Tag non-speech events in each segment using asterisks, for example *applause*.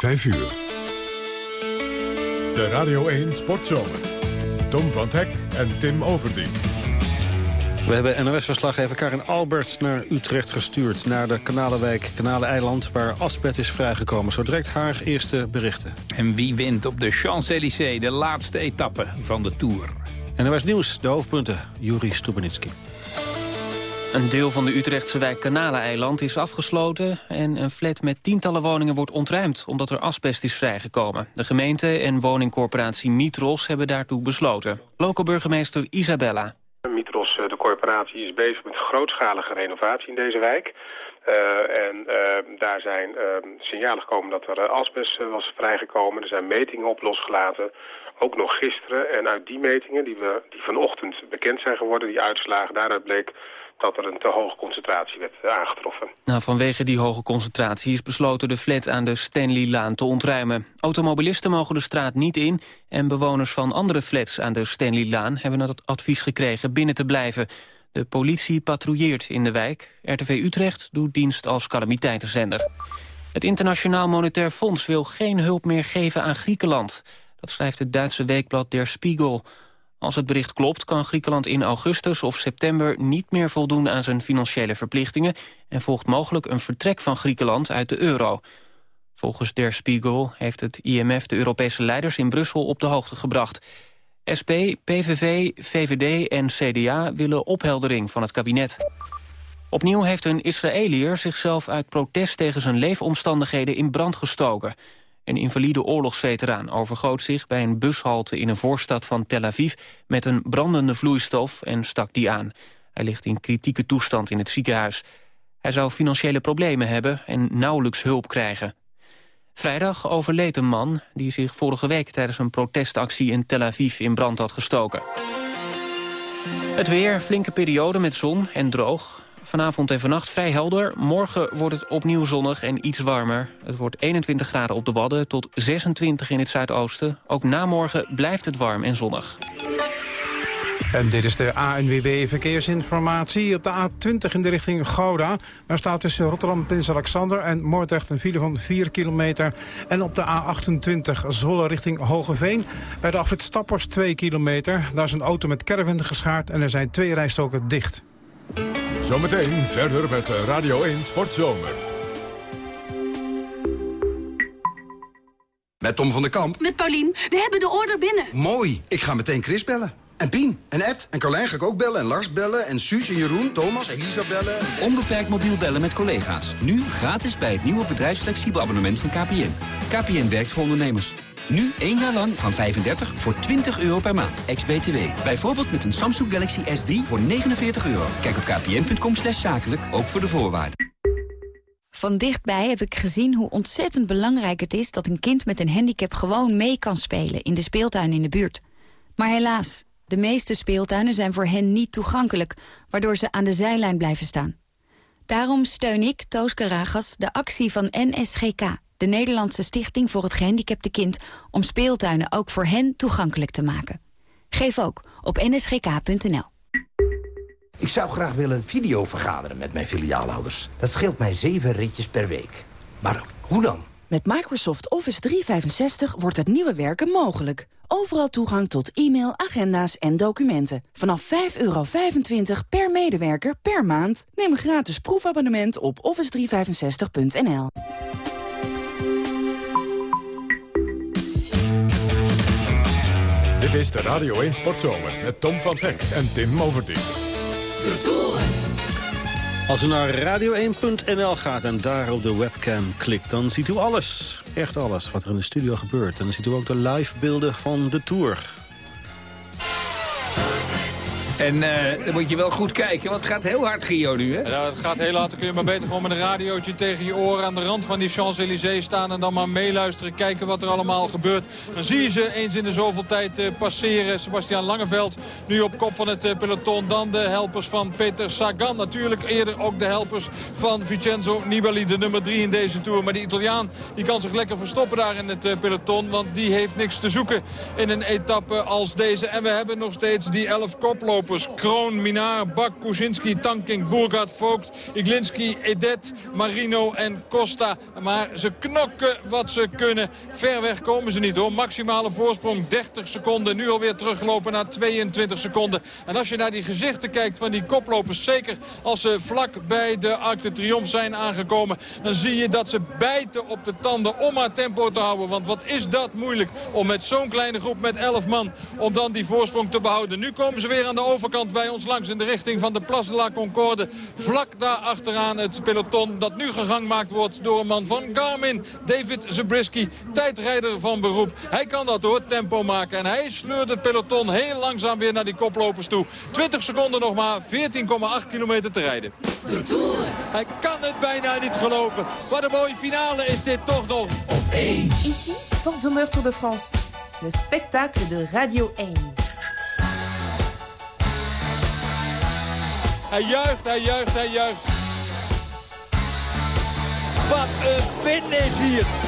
5 uur. De Radio 1 Sportzomer. Tom van Hek en Tim Overdien. We hebben NOS-verslaggever Karin Alberts naar Utrecht gestuurd... naar de Kanalenwijk, Kanaleiland, waar asbest is vrijgekomen. Zo direct haar eerste berichten. En wie wint op de Champs-Élysées, de laatste etappe van de Tour? NOS Nieuws, de hoofdpunten, Juri Stubenitski. Een deel van de Utrechtse wijk Kanaleiland is afgesloten... en een flat met tientallen woningen wordt ontruimd... omdat er asbest is vrijgekomen. De gemeente en woningcorporatie Mitros hebben daartoe besloten. Lokale burgemeester Isabella. Mitros, eh, de corporatie, is bezig met grootschalige renovatie in deze wijk... Uh, en uh, daar zijn signalen gekomen dat er asbest was vrijgekomen. Er zijn metingen op losgelaten, ook nog gisteren. En uit die metingen, die, we, die vanochtend bekend zijn geworden, die uitslagen, daaruit bleek dat er een te hoge concentratie werd eh, aangetroffen. Nou, vanwege die hoge concentratie is besloten de flat aan de Stanley-laan te ontruimen. Automobilisten mogen de straat niet in en bewoners van andere flats aan de Stanley-laan hebben het advies gekregen binnen te blijven. De politie patrouilleert in de wijk. RTV Utrecht doet dienst als calamiteitenzender. Het Internationaal Monetair Fonds wil geen hulp meer geven aan Griekenland. Dat schrijft het Duitse weekblad Der Spiegel. Als het bericht klopt kan Griekenland in augustus of september niet meer voldoen aan zijn financiële verplichtingen en volgt mogelijk een vertrek van Griekenland uit de euro. Volgens Der Spiegel heeft het IMF de Europese leiders in Brussel op de hoogte gebracht. SP, PVV, VVD en CDA willen opheldering van het kabinet. Opnieuw heeft een Israëliër zichzelf uit protest tegen zijn leefomstandigheden in brand gestoken. Een invalide oorlogsveteraan overgoot zich bij een bushalte in een voorstad van Tel Aviv met een brandende vloeistof en stak die aan. Hij ligt in kritieke toestand in het ziekenhuis. Hij zou financiële problemen hebben en nauwelijks hulp krijgen. Vrijdag overleed een man die zich vorige week tijdens een protestactie in Tel Aviv in brand had gestoken. Het weer, flinke periode met zon en droog. Vanavond en vannacht vrij helder. Morgen wordt het opnieuw zonnig en iets warmer. Het wordt 21 graden op de Wadden tot 26 in het zuidoosten. Ook na morgen blijft het warm en zonnig. En dit is de ANWB Verkeersinformatie. Op de A20 in de richting Gouda. Daar staat tussen Rotterdam, Prins Alexander en Moordrecht een file van 4 kilometer. En op de A28 Zwolle richting Hogeveen. Bij de afrit Stappers 2 kilometer. Daar is een auto met caravan geschaard en er zijn twee rijstoken dicht. Zometeen verder met Radio 1 Sportzomer. Met Tom van der Kamp. Met Paulien. We hebben de order binnen. Mooi. Ik ga meteen Chris bellen. En Pien, en Ed, en Carlijn ga ik ook bellen, en Lars bellen, en Suus, en Jeroen, Thomas, Elisa bellen. Onbeperkt mobiel bellen met collega's. Nu gratis bij het nieuwe bedrijfsflexibel abonnement van KPN. KPN werkt voor ondernemers. Nu één jaar lang van 35 voor 20 euro per maand. Ex-BTW. Bijvoorbeeld met een Samsung Galaxy S3 voor 49 euro. Kijk op kpn.com slash zakelijk, ook voor de voorwaarden. Van dichtbij heb ik gezien hoe ontzettend belangrijk het is... dat een kind met een handicap gewoon mee kan spelen in de speeltuin in de buurt. Maar helaas, de meeste speeltuinen zijn voor hen niet toegankelijk... waardoor ze aan de zijlijn blijven staan. Daarom steun ik, Toos Karagas, de actie van NSGK de Nederlandse Stichting voor het Gehandicapte Kind... om speeltuinen ook voor hen toegankelijk te maken. Geef ook op nsgk.nl. Ik zou graag willen video vergaderen met mijn filiaalhouders. Dat scheelt mij zeven ritjes per week. Maar hoe dan? Met Microsoft Office 365 wordt het nieuwe werken mogelijk. Overal toegang tot e-mail, agenda's en documenten. Vanaf 5,25 per medewerker per maand. Neem een gratis proefabonnement op office365.nl. Dit is de Radio 1 Sportzomer met Tom van Hek en Tim Overdien. De Tour. Als u naar radio1.nl gaat en daar op de webcam klikt... dan ziet u alles, echt alles, wat er in de studio gebeurt. En dan ziet u ook de live beelden van de Tour. En uh, dan moet je wel goed kijken, want het gaat heel hard, Gio, nu, hè? Ja, het gaat heel hard. Dan kun je maar beter gewoon met een radiootje tegen je oren... aan de rand van die Champs-Élysées staan en dan maar meeluisteren. Kijken wat er allemaal gebeurt. Dan zie je ze eens in de zoveel tijd uh, passeren. Sebastian Langeveld nu op kop van het uh, peloton. Dan de helpers van Peter Sagan. Natuurlijk eerder ook de helpers van Vincenzo Nibali, de nummer 3 in deze Tour. Maar die Italiaan die kan zich lekker verstoppen daar in het peloton. Want die heeft niks te zoeken in een etappe als deze. En we hebben nog steeds die 11 koplopers Kroon, Minar, Bak, Kuczynski, Tanking, Burgat, Vogt, Iglinski, Edet, Marino en Costa. Maar ze knokken wat ze kunnen. Ver weg komen ze niet hoor. Maximale voorsprong 30 seconden. Nu alweer teruggelopen naar 22 seconden. En als je naar die gezichten kijkt van die koplopers... zeker als ze vlak bij de Arc de Triomphe zijn aangekomen... dan zie je dat ze bijten op de tanden om haar tempo te houden. Want wat is dat moeilijk om met zo'n kleine groep met 11 man... om dan die voorsprong te behouden. Nu komen ze weer aan de overkant bij ons langs in de richting van de Place de la Concorde. Vlak daar achteraan het peloton dat nu gegangmaakt wordt door een man van Garmin. David Zabriskie, tijdrijder van beroep. Hij kan dat hoor, tempo maken. En hij sleurt het peloton heel langzaam weer naar die koplopers toe. 20 seconden nog maar, 14,8 kilometer te rijden. Hij kan het bijna niet geloven. Wat een mooie finale is dit toch nog. Op 1. Ici, Sportzomer Tour de France. Le spectacle de Radio 1. Hij juicht, hij juicht, hij juicht. Wat een finish hier.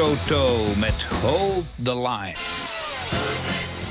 Toto met Hold the Line.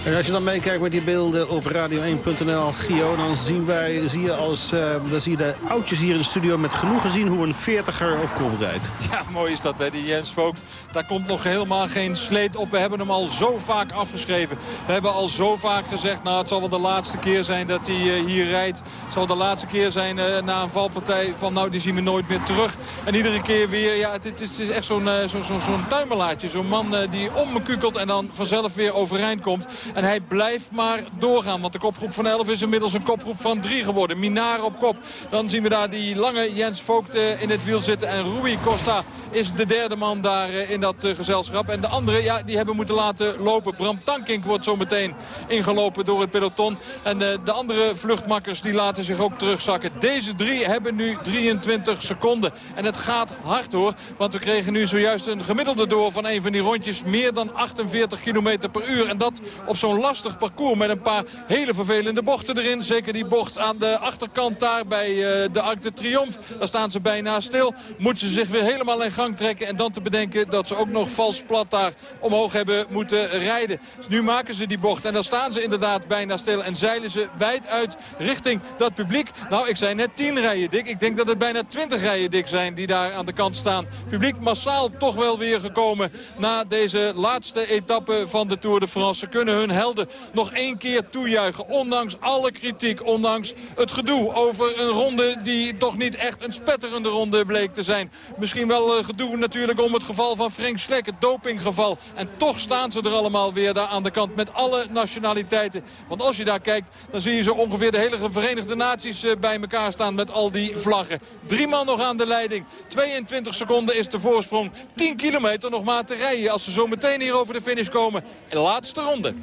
En als je dan meekijkt met die beelden op radio1.nl, Gio, dan zien wij, zie je als, uh, dan zie je de oudjes hier in de studio met genoegen zien hoe een veertiger op kop rijdt. Ja, mooi is dat, hè, die Jens Vogt. Daar komt nog helemaal geen sleet op. We hebben hem al zo vaak afgeschreven. We hebben al zo vaak gezegd, nou, het zal wel de laatste keer zijn dat hij uh, hier rijdt. Het zal de laatste keer zijn uh, na een valpartij van, nou, die zien we nooit meer terug. En iedere keer weer, ja, het, is echt zo'n zo, zo, zo tuimelaartje. Zo'n man die om me kukelt en dan vanzelf weer overeind komt. En hij blijft maar doorgaan. Want de kopgroep van 11 is inmiddels een kopgroep van 3 geworden. Minar op kop. Dan zien we daar die lange Jens uh, in het wiel zitten. En Rui Costa is de derde man daar uh, in dat uh, gezelschap. En de anderen, ja, die hebben moeten laten lopen. Bram Tankink wordt zo meteen ingelopen door het peloton. En de andere vluchtmakkers die laten zich ook terugzakken. Deze drie hebben nu 23 seconden. En het gaat hard hoor. Want we kregen nu zojuist een gemiddelde door van een van die rondjes. Meer dan 48 km per uur. En dat op zo'n lastig parcours met een paar hele vervelende bochten erin. Zeker die bocht aan de achterkant daar bij de Arc de Triomphe. Daar staan ze bijna stil. Moeten ze zich weer helemaal in trekken. En dan te bedenken dat ze ook nog vals plat daar omhoog hebben moeten rijden. Nu maken ze die bocht. En dan staan ze inderdaad bijna stil. En zeilen ze wijd uit richting dat publiek. Nou, ik zei net 10 rijen dik. Ik denk dat het bijna 20 rijen dik zijn die daar aan de kant staan. Publiek massaal toch wel weer gekomen na deze laatste etappe van de Tour de France. Ze kunnen hun helden nog één keer toejuichen. Ondanks alle kritiek, ondanks het gedoe over een ronde die toch niet echt een spetterende ronde bleek te zijn. Misschien wel uh, gedoe natuurlijk om het geval van Frank Slek, het dopinggeval. En toch staan ze er allemaal weer daar aan de kant met alle nationaliteiten. Want als je daar kijkt, dan zie je zo ongeveer de hele Verenigde Naties uh, bij elkaar staan met al die vlaggen. Drie man nog aan de leiding. 22 seconden is de voorsprong. 10 kilometer nog maar te rijden als ze zo meteen hier over de finish komen. Laatste ronde.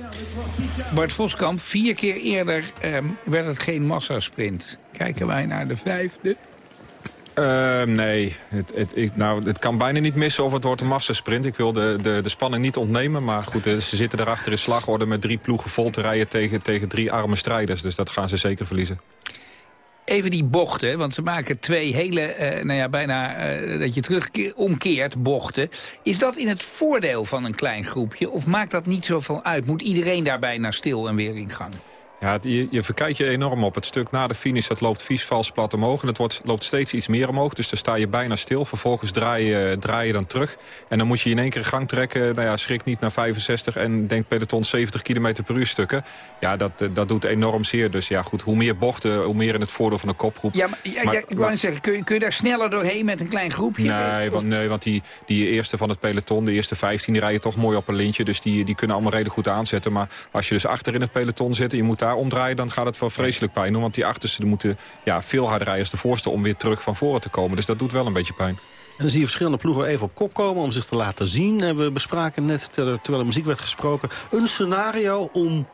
Bart Voskamp, vier keer eerder um, werd het geen massasprint. Kijken wij naar de vijfde. Uh, nee, het, het, nou, het kan bijna niet missen of het wordt een massasprint. Ik wil de, de, de spanning niet ontnemen. Maar goed, ze zitten erachter in slagorde met drie ploegen vol te rijden tegen, tegen drie arme strijders. Dus dat gaan ze zeker verliezen. Even die bochten, want ze maken twee hele, uh, nou ja, bijna uh, dat je terug omkeert bochten. Is dat in het voordeel van een klein groepje of maakt dat niet zoveel uit? Moet iedereen daarbij naar stil en weer in gang? Ja, je, je verkijkt je enorm op. Het stuk na de finish, dat loopt vies vals plat omhoog. En het wordt, loopt steeds iets meer omhoog. Dus dan sta je bijna stil. Vervolgens draai je, draai je dan terug. En dan moet je in één keer in gang trekken. Nou ja, schrik niet naar 65 en denk peloton 70 km per uur stukken. Ja, dat, dat doet enorm zeer. Dus ja, goed, hoe meer bochten, hoe meer in het voordeel van de kopgroep. Ja, maar, ja, maar, ja, ik wou niet zeggen, kun je, kun je daar sneller doorheen met een klein groepje? Nee, want, nee, want die, die eerste van het peloton, de eerste 15, die rijden toch mooi op een lintje. Dus die, die kunnen allemaal redelijk goed aanzetten. Maar als je dus achter in het peloton zit en je moet daar omdraaien... dan gaat het wel vreselijk pijn doen. Want die achterste moeten ja, veel harder rijden als de voorste om weer terug van voren te komen. Dus dat doet wel een beetje pijn. En dan zie je verschillende ploegen even op kop komen om zich te laten zien. En we bespraken net, terwijl er muziek werd gesproken... een scenario om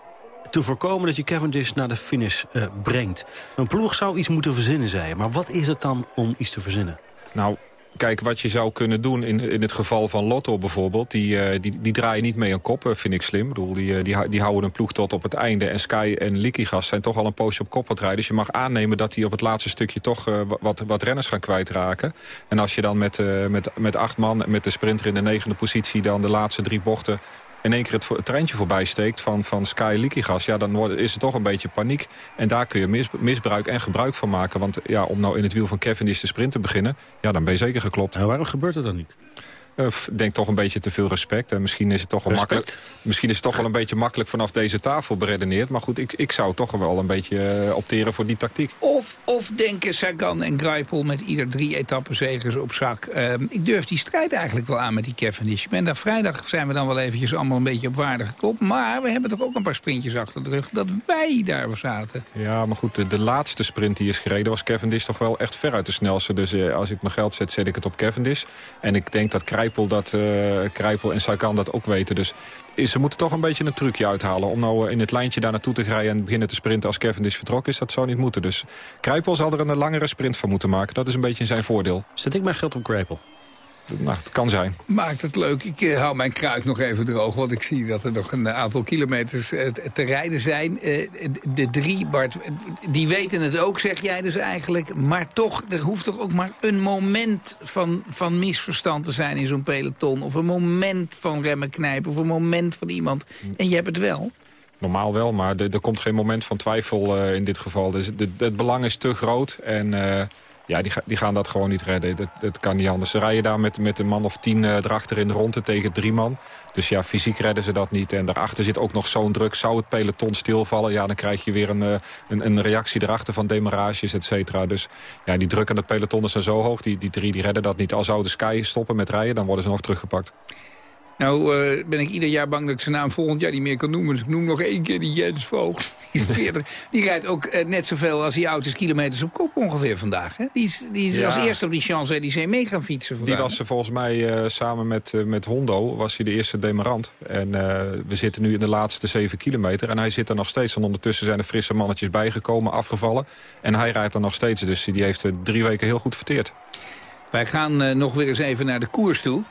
te voorkomen dat je Cavendish naar de finish uh, brengt. Een ploeg zou iets moeten verzinnen, zei je. Maar wat is het dan om iets te verzinnen? Nou, Kijk, wat je zou kunnen doen in, in het geval van Lotto bijvoorbeeld... die, uh, die, die draaien niet mee aan kop, vind ik slim. Ik bedoel, die, die, die houden een ploeg tot op het einde. En Sky en Liquigas zijn toch al een poosje op kop het rijden. Dus je mag aannemen dat die op het laatste stukje toch wat, wat renners gaan kwijtraken. En als je dan met, met, met acht man, met de sprinter in de negende positie... dan de laatste drie bochten in één keer het, treintje voorbij steekt van, van Sky Liquigas... ja, dan wordt, is het toch een beetje paniek. En daar kun je mis, misbruik en gebruik van maken. Want ja, om nou in het wiel van Cavendish de sprint te beginnen... ja, dan ben je zeker geklopt. Waarom gebeurt het dan niet? Ik denk toch een beetje te veel respect. En misschien is het toch wel makkelijk. Misschien is het toch wel een beetje makkelijk vanaf deze tafel beredeneerd. Maar goed, ik, ik zou toch wel een beetje uh, opteren voor die tactiek. Of, of denken Sagan en Greipel met ieder drie etappenzegers op zak. Uh, ik durf die strijd eigenlijk wel aan met die Cavendish. En daar vrijdag zijn we dan wel eventjes allemaal een beetje op waarde geklopt. Maar we hebben toch ook een paar sprintjes achter de rug dat wij daar zaten. Ja, maar goed, de, de laatste sprint die is gereden was Cavendish toch wel echt veruit de snelste. Dus uh, als ik mijn geld zet, zet ik het op Cavendish. En ik denk dat Krijpel, dat, uh, Krijpel en Sagan dat ook weten. Dus ze moeten toch een beetje een trucje uithalen. Om nou in het lijntje daar naartoe te rijden en beginnen te sprinten als Cavendish vertrokken is. Dat zou niet moeten. Dus Krijpel zal er een langere sprint van moeten maken. Dat is een beetje in zijn voordeel. Zet ik mijn geld op Krijpel? Nou, het kan zijn. Maakt het leuk. Ik uh, hou mijn kruid nog even droog. Want ik zie dat er nog een aantal kilometers uh, te rijden zijn. Uh, de drie, Bart, die weten het ook, zeg jij dus eigenlijk. Maar toch, er hoeft toch ook maar een moment van, van misverstand te zijn in zo'n peloton. Of een moment van remmen knijpen. Of een moment van iemand. En je hebt het wel. Normaal wel, maar er komt geen moment van twijfel in dit geval. Dus het belang is te groot en ja, die, die, gaan dat gewoon niet redden. Dat, dat kan niet anders. Ze rijden daar met, met een man of tien uh, erachter in de ronde tegen drie man. Dus ja, fysiek redden ze dat niet. En daarachter zit ook nog zo'n druk. Zou het peloton stilvallen, ja, dan krijg je weer een, uh, een, een, reactie erachter van demarages, et cetera. Dus ja, die druk aan het peloton is zo hoog. Die, die drie die redden dat niet. Al zou de Sky stoppen met rijden, dan worden ze nog teruggepakt. Nou uh, ben ik ieder jaar bang dat ik zijn naam volgend jaar niet meer kan noemen. Dus ik noem nog één keer die Jens Voogd. *laughs* Die is 40. Die rijdt ook uh, net zoveel als die auto's kilometers op kop ongeveer vandaag. Hè? Die is, die is ja. als eerste op die Champs-Élysées mee gaan fietsen vandaag. Die was er volgens mij uh, samen met, met Hondo was hij de eerste demarant. En we zitten nu in de laatste 7 kilometer. En hij zit er nog steeds. En ondertussen zijn er frisse mannetjes bijgekomen, afgevallen. En hij rijdt er nog steeds. Dus die heeft drie weken heel goed verteerd. Wij gaan nog weer eens even naar de koers toe.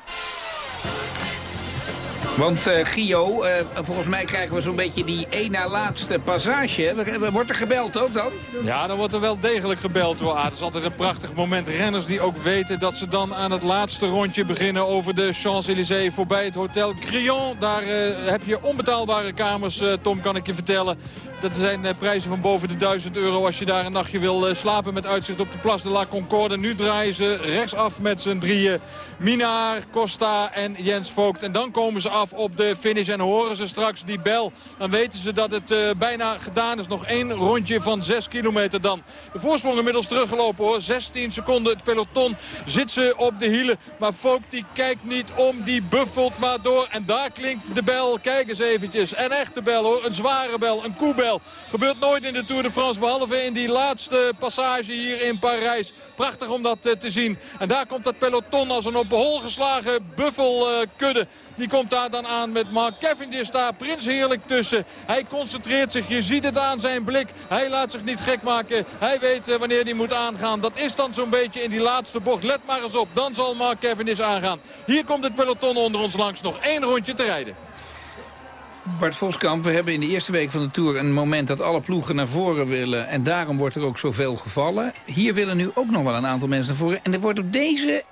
Want uh, Gio, uh, volgens mij krijgen we zo'n beetje die één na laatste passage. Wordt er gebeld ook dan? Ja, dan wordt er wel degelijk gebeld. Hoor. Het is altijd een prachtig moment. Renners die ook weten dat ze dan aan het laatste rondje beginnen... over de Champs-Élysées voorbij het Hotel Crillon. Daar uh, heb je onbetaalbare kamers, Tom, kan ik je vertellen. Dat zijn prijzen van boven de 1000 euro als je daar een nachtje wil slapen... met uitzicht op de Place de la Concorde. Nu draaien ze rechtsaf met z'n drieën. Minaar, Costa en Jens Vogt. En dan komen ze af op de finish. En horen ze straks die bel. Dan weten ze dat het uh, bijna gedaan is. Nog één rondje van 6 kilometer dan. De voorsprong inmiddels teruggelopen hoor. 16 seconden. Het peloton zit ze op de hielen. Maar Vogt die kijkt niet om. Die buffelt maar door. En daar klinkt de bel. Kijk eens eventjes. Een echte bel hoor. Een zware bel. Een koebel. Gebeurt nooit in de Tour de France. Behalve in die laatste passage hier in Parijs. Prachtig om dat uh, te zien. En daar komt dat peloton als een op hol geslagen buffelkudde. Die komt daar dan aan met Mark Cavendish daar prins heerlijk tussen. Hij concentreert zich, je ziet het aan zijn blik. Hij laat zich niet gek maken. Hij weet uh, wanneer hij moet aangaan. Dat is dan zo'n beetje in die laatste bocht. Let maar eens op, dan zal Mark Cavendish aangaan. Hier komt het peloton onder ons langs. Nog één rondje te rijden. Bart Voskamp, we hebben in de eerste week van de Tour een moment dat alle ploegen naar voren willen. En daarom wordt er ook zoveel gevallen. Hier willen nu ook nog wel een aantal mensen naar voren. En er wordt op deze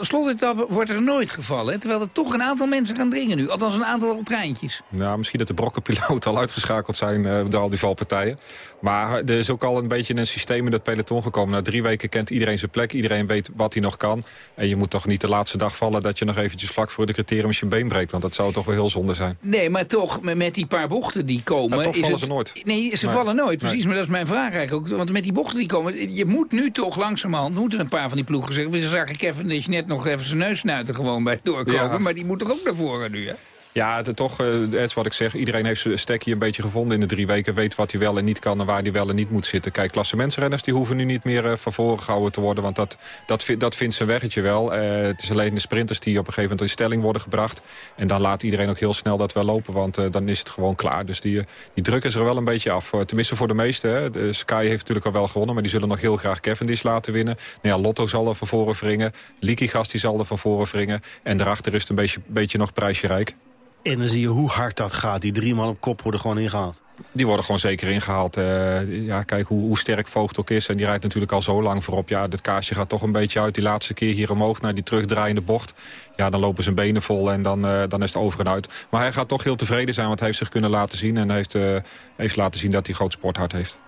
slotetappe wordt er nooit gevallen. Terwijl er toch een aantal mensen gaan dringen nu. Althans een aantal treintjes. Nou, misschien dat de brokkenpiloten al uitgeschakeld zijn uh, door al die valpartijen. Maar er is ook al een beetje een systeem in dat peloton gekomen. Na drie weken kent iedereen zijn plek. Iedereen weet wat hij nog kan. En je moet toch niet de laatste dag vallen... dat je nog eventjes vlak voor de criterium je been breekt. Want dat zou toch wel heel zonde zijn. Nee, maar toch, met die paar bochten die komen... Toch vallen ze nooit. Nee, ze vallen nooit, precies. Maar dat is mijn vraag eigenlijk ook. Want met die bochten die komen... je moet nu toch langzamerhand... moeten een paar van die ploegen zeggen... we zagen Kevin is net nog even zijn neus snuiten gewoon bij het doorkomen. Maar die moet toch ook naar voren nu, hè? Ja, het, toch, uh, is wat ik zeg. Iedereen heeft zijn stekje een beetje gevonden in de drie weken. Weet wat hij wel en niet kan en waar hij wel en niet moet zitten. Kijk, klassementsrenners die hoeven nu niet meer van voren gehouden te worden. Want dat, dat, dat vindt zijn weggetje wel. Uh, het is alleen de sprinters die op een gegeven moment in stelling worden gebracht. En dan laat iedereen ook heel snel dat wel lopen. Want dan is het gewoon klaar. Dus die, die druk is er wel een beetje af. tenminste voor de meesten. De Sky heeft natuurlijk al wel gewonnen. Maar die zullen nog heel graag Cavendish laten winnen. Nou ja, Lotto zal er van voren wringen. Likigas die zal er van voren wringen. En daarachter is het een beetje, beetje nog prijsje rijk. En dan zie je hoe hard dat gaat. Die drie man op kop worden gewoon ingehaald. Die worden gewoon zeker ingehaald. Uh, ja, kijk hoe, hoe, sterk Voogd ook is. En die rijdt natuurlijk al zo lang voorop. Ja, dit kaarsje gaat toch een beetje uit. Die laatste keer hier omhoog naar die terugdraaiende bocht. Ja, dan lopen zijn benen vol en dan, uh, dan is het over en uit. Maar hij gaat toch heel tevreden zijn, want hij heeft zich kunnen laten zien. En heeft, uh, heeft laten zien dat hij groot sporthart heeft.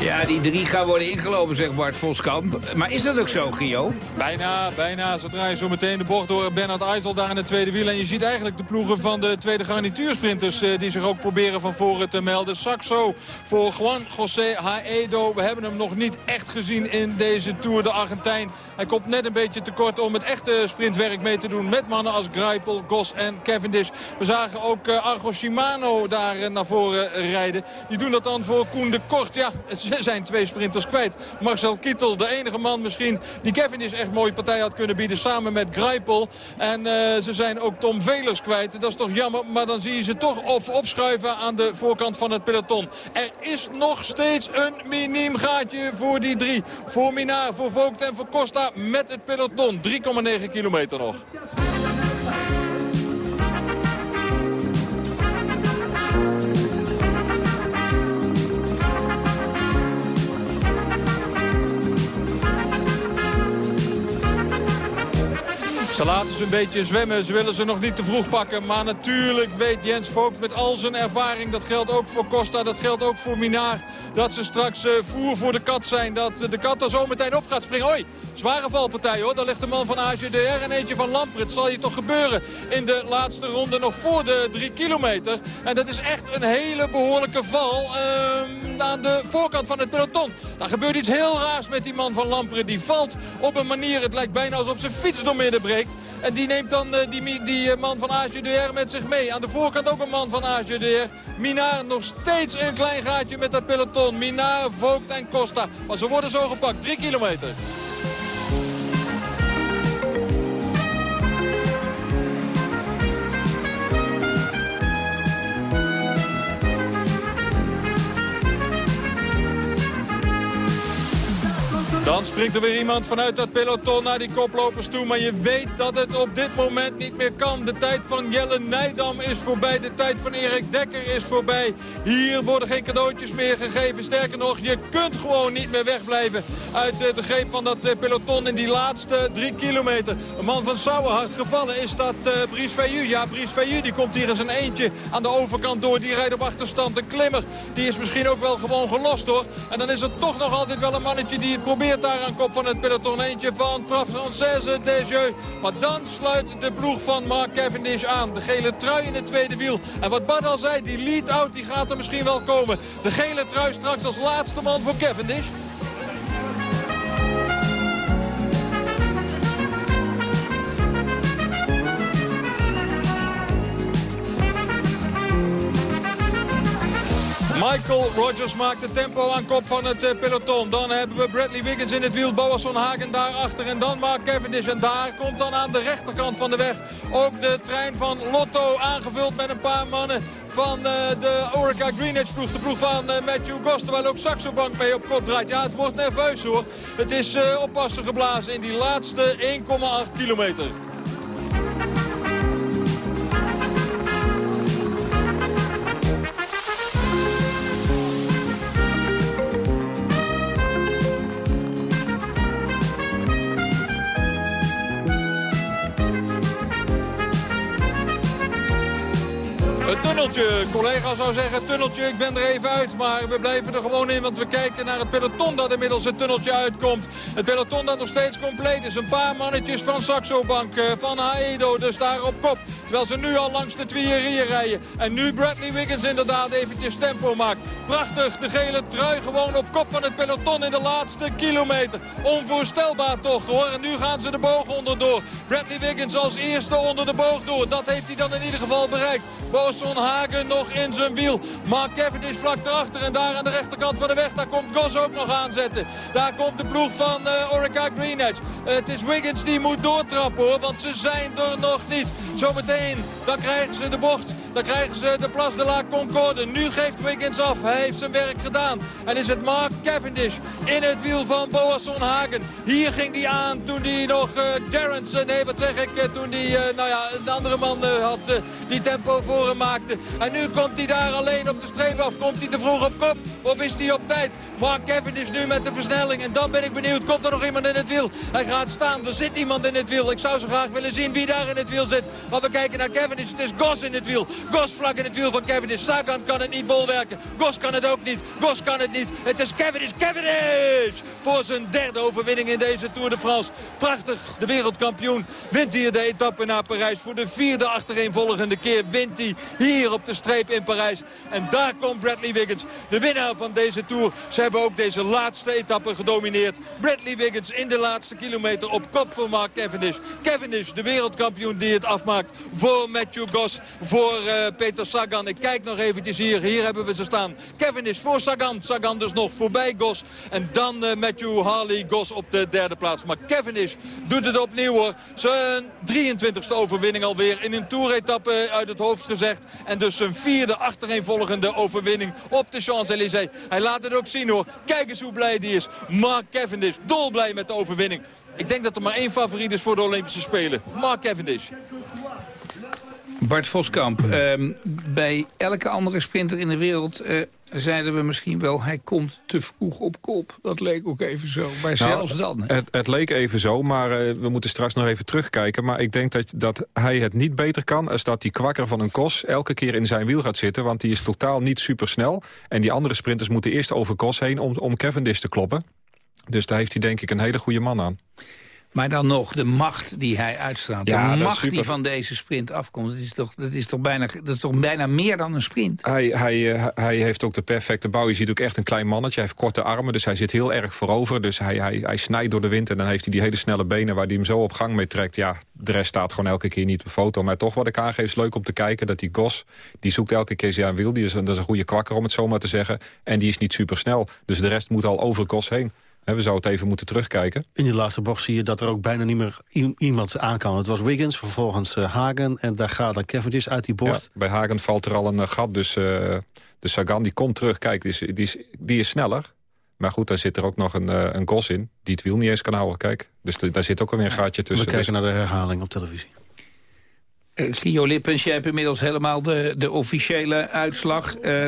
Ja, die drie gaan worden ingelopen, zegt Bart Voskamp. Maar is dat ook zo, Gio? Bijna, bijna. Ze draaien zo meteen de bocht door Bernard IJssel daar in het tweede wiel. En je ziet eigenlijk de ploegen van de tweede garnituursprinters... Eh, die zich ook proberen van voren te melden. Saxo voor Juan José Haedo. We hebben hem nog niet echt gezien in deze Tour, de Argentijn. Hij komt net een beetje tekort om het echte sprintwerk mee te doen... met mannen als Greipel, Gos en Cavendish. We zagen ook uh, Argo Shimano daar uh, naar voren rijden. Die doen dat dan voor Koen de Kort. Ja, *laughs* ze zijn twee sprinters kwijt. Marcel Kittel, de enige man misschien die Cavendish echt mooie partij had kunnen bieden... samen met Greipel. En uh, ze zijn ook Tom Velers kwijt. Dat is toch jammer, maar dan zie je ze toch of opschuiven aan de voorkant van het peloton. Er is nog steeds een miniem gaatje voor die drie. Voor Minaar, voor Vogt en voor Costa met het peloton. 3,9 kilometer nog. Ze laten ze een beetje zwemmen. Ze willen ze nog niet te vroeg pakken. Maar natuurlijk weet Jens Vogt met al zijn ervaring. Dat geldt ook voor Costa. Dat geldt ook voor Minaar. Dat ze straks uh, voer voor de kat zijn. Dat de kat er zo meteen op gaat springen. Hoi, zware valpartij hoor. Daar ligt de man van AGDR en eentje van Lampret. Zal je toch gebeuren in de laatste ronde nog voor de drie kilometer. En dat is echt een hele behoorlijke val uh, aan de voorkant van het peloton. Daar gebeurt iets heel raars met die man van Lampret. Die valt op een manier, het lijkt bijna alsof zijn fiets doormidden breekt. En die neemt dan uh, die, die uh, man van AGDR met zich mee. Aan de voorkant ook een man van AGDR. Minaar nog steeds een klein gaatje met dat peloton. Minaar, Vogt en Costa. Maar ze worden zo gepakt. Drie kilometer. Dan springt er weer iemand vanuit dat peloton naar die koplopers toe. Maar je weet dat het op dit moment niet meer kan. De tijd van Jelle Nijdam is voorbij. De tijd van Erik Dekker is voorbij. Hier worden geen cadeautjes meer gegeven. Sterker nog, je kunt gewoon niet meer wegblijven uit de greep van dat peloton in die laatste drie kilometer. Een man van Sauerhart gevallen. Is dat uh, Brice? Ja, Brice Veillu die komt hier in zijn eentje aan de overkant door. Die rijdt op achterstand. Een klimmer. Die is misschien ook wel gewoon gelost hoor. En dan is er toch nog altijd wel een mannetje die het probeert daar aan kop van het peloton. Eentje van Française Desjeux. Maar dan sluit de ploeg van Mark Cavendish aan. De gele trui in het tweede wiel. En wat Bad al zei, die lead-out die gaat er misschien wel komen. De gele trui straks als laatste man voor Cavendish. Michael Rogers maakt de tempo aan kop van het eh, peloton. Dan hebben we Bradley Wiggins in het wiel. Van Hagen daarachter. En dan Mark Cavendish. En daar komt dan aan de rechterkant van de weg ook de trein van Lotto. Aangevuld met een paar mannen van uh, de Orica Greenwich ploeg. De ploeg van uh, Matthew Goss. Terwijl ook Saxo Bank mee op kop draait. Ja, het wordt nerveus hoor. Het is oppassen geblazen in die laatste 1,8 kilometer. Tunneltje. Collega zou zeggen tunneltje, ik ben er even uit. Maar we blijven er gewoon in, want we kijken naar het peloton dat inmiddels het tunneltje uitkomt. Het peloton dat nog steeds compleet is. Een paar mannetjes van Saxo Bank, van Haedo, dus daar op kop. Terwijl ze nu al langs de Tuileries rijden. En nu Bradley Wiggins inderdaad eventjes tempo maakt. Prachtig, de gele trui gewoon op kop van het peloton in de laatste kilometer. Onvoorstelbaar toch hoor. En nu gaan ze de boog onderdoor. Bradley Wiggins als eerste onder de boog door. Dat heeft hij dan in ieder geval bereikt. Boasson Nog in zijn wiel. Mark Cavendish vlak erachter. En daar aan de rechterkant van de weg, daar komt Gos ook nog aanzetten. Daar komt de ploeg van uh, Orica Greenedge. Uh, het is Wiggins die moet doortrappen hoor, want ze zijn er nog niet. Zometeen, dan krijgen ze de bocht. Dan krijgen ze de Place de la Concorde. Nu geeft Wiggins af. Hij heeft zijn werk gedaan. En is het Mark Cavendish in het wiel van Boasson Hagen. Hier ging hij aan toen hij nog uh, Terrence, nee wat zeg ik, uh, toen hij, uh, nou ja, een andere man had die tempo voor hem maakte. En nu komt hij daar alleen op de streep af. Komt hij te vroeg op kop of is hij op tijd? Mark Cavendish nu met de versnelling. En dan ben ik benieuwd, komt er nog iemand in het wiel? Hij gaat staan, er zit iemand in het wiel. Ik zou zo graag willen zien wie daar in het wiel zit. Want we kijken naar Cavendish, het is Gos in het wiel. Gos vlak in het wiel van Cavendish. Sagan kan het niet bolwerken. Gos kan het ook niet. Gos kan het niet. Het is Cavendish. Cavendish! Voor zijn derde overwinning in deze Tour de France. Prachtig. De wereldkampioen wint hier de etappe naar Parijs. Voor de vierde achtereenvolgende keer wint hij hier op de streep in Parijs. En daar komt Bradley Wiggins, de winnaar van deze Tour. Hebben ook deze laatste etappe gedomineerd. Bradley Wiggins in de laatste kilometer op kop van Mark Cavendish. Cavendish, de wereldkampioen die het afmaakt voor Matthew Goss, voor uh, Peter Sagan. Ik kijk nog eventjes hier. Hier hebben we ze staan. Cavendish voor Sagan. Sagan dus nog voorbij Goss. En dan uh, Matthew Harley Goss op de derde plaats. Maar Cavendish doet het opnieuw hoor. Zijn 23ste overwinning alweer in een toeretappe uit het hoofd gezegd. En dus zijn vierde achtereenvolgende overwinning op de Champs-Élysées. Hij laat het ook zien hoor. Kijk eens hoe blij die is. Mark Cavendish, dolblij met de overwinning. Ik denk dat er maar één favoriet is voor de Olympische Spelen. Mark Cavendish. Bart Voskamp, uh, bij elke andere sprinter in de wereld... Uh, zeiden we misschien wel... hij komt te vroeg op kop. Dat leek ook even zo. Maar Nou, zelfs dan... Het, het leek even zo, maar eh, we moeten straks nog even terugkijken. Maar ik denk dat, dat hij het niet beter kan... als dat die kwakker van een Kos elke keer in zijn wiel gaat zitten. Want die is totaal niet supersnel. En die andere sprinters moeten eerst over Kos heen om, om Cavendish te kloppen. Dus daar heeft hij denk ik een hele goede man aan. Maar dan nog de macht die hij uitstraalt. Ja, de macht die van deze sprint afkomt. Dat is toch, dat is toch, bijna, dat is toch bijna meer dan een sprint. Hij, hij, eh, hij heeft ook de perfecte bouw. Je ziet ook echt een klein mannetje. Hij heeft korte armen, dus hij zit heel erg voorover. Dus hij, hij, hij snijdt door de wind en dan heeft hij die hele snelle benen... waar hij hem zo op gang mee trekt. Ja, de rest staat gewoon elke keer niet op foto. Maar toch wat ik aangeef is leuk om te kijken... dat die Gos, die zoekt elke keer zijn wiel. Die is, dat is een goede kwakker om het zo maar te zeggen. En die is niet supersnel. Dus de rest moet al over Gos heen. We zouden het even moeten terugkijken. In die laatste bocht zie je dat er ook bijna niet meer iemand aan kan. Het was Wiggins, vervolgens eh, Hagen en daar gaat dan Cavendish uit die bocht. Ja, bij Hagen valt er al een eh, gat, dus eh, de Sagan die komt terug. Kijk, die is, die, is, die is sneller. Maar goed, daar zit er ook nog een, een Gos in... die het wiel niet eens kan houden, kijk. Dus de- daar zit ook alweer een gaatje We tussen. kijken Dus- naar de herhaling op televisie. Eh, Gio Lippens, jij hebt inmiddels helemaal de, de officiële uitslag. Eh,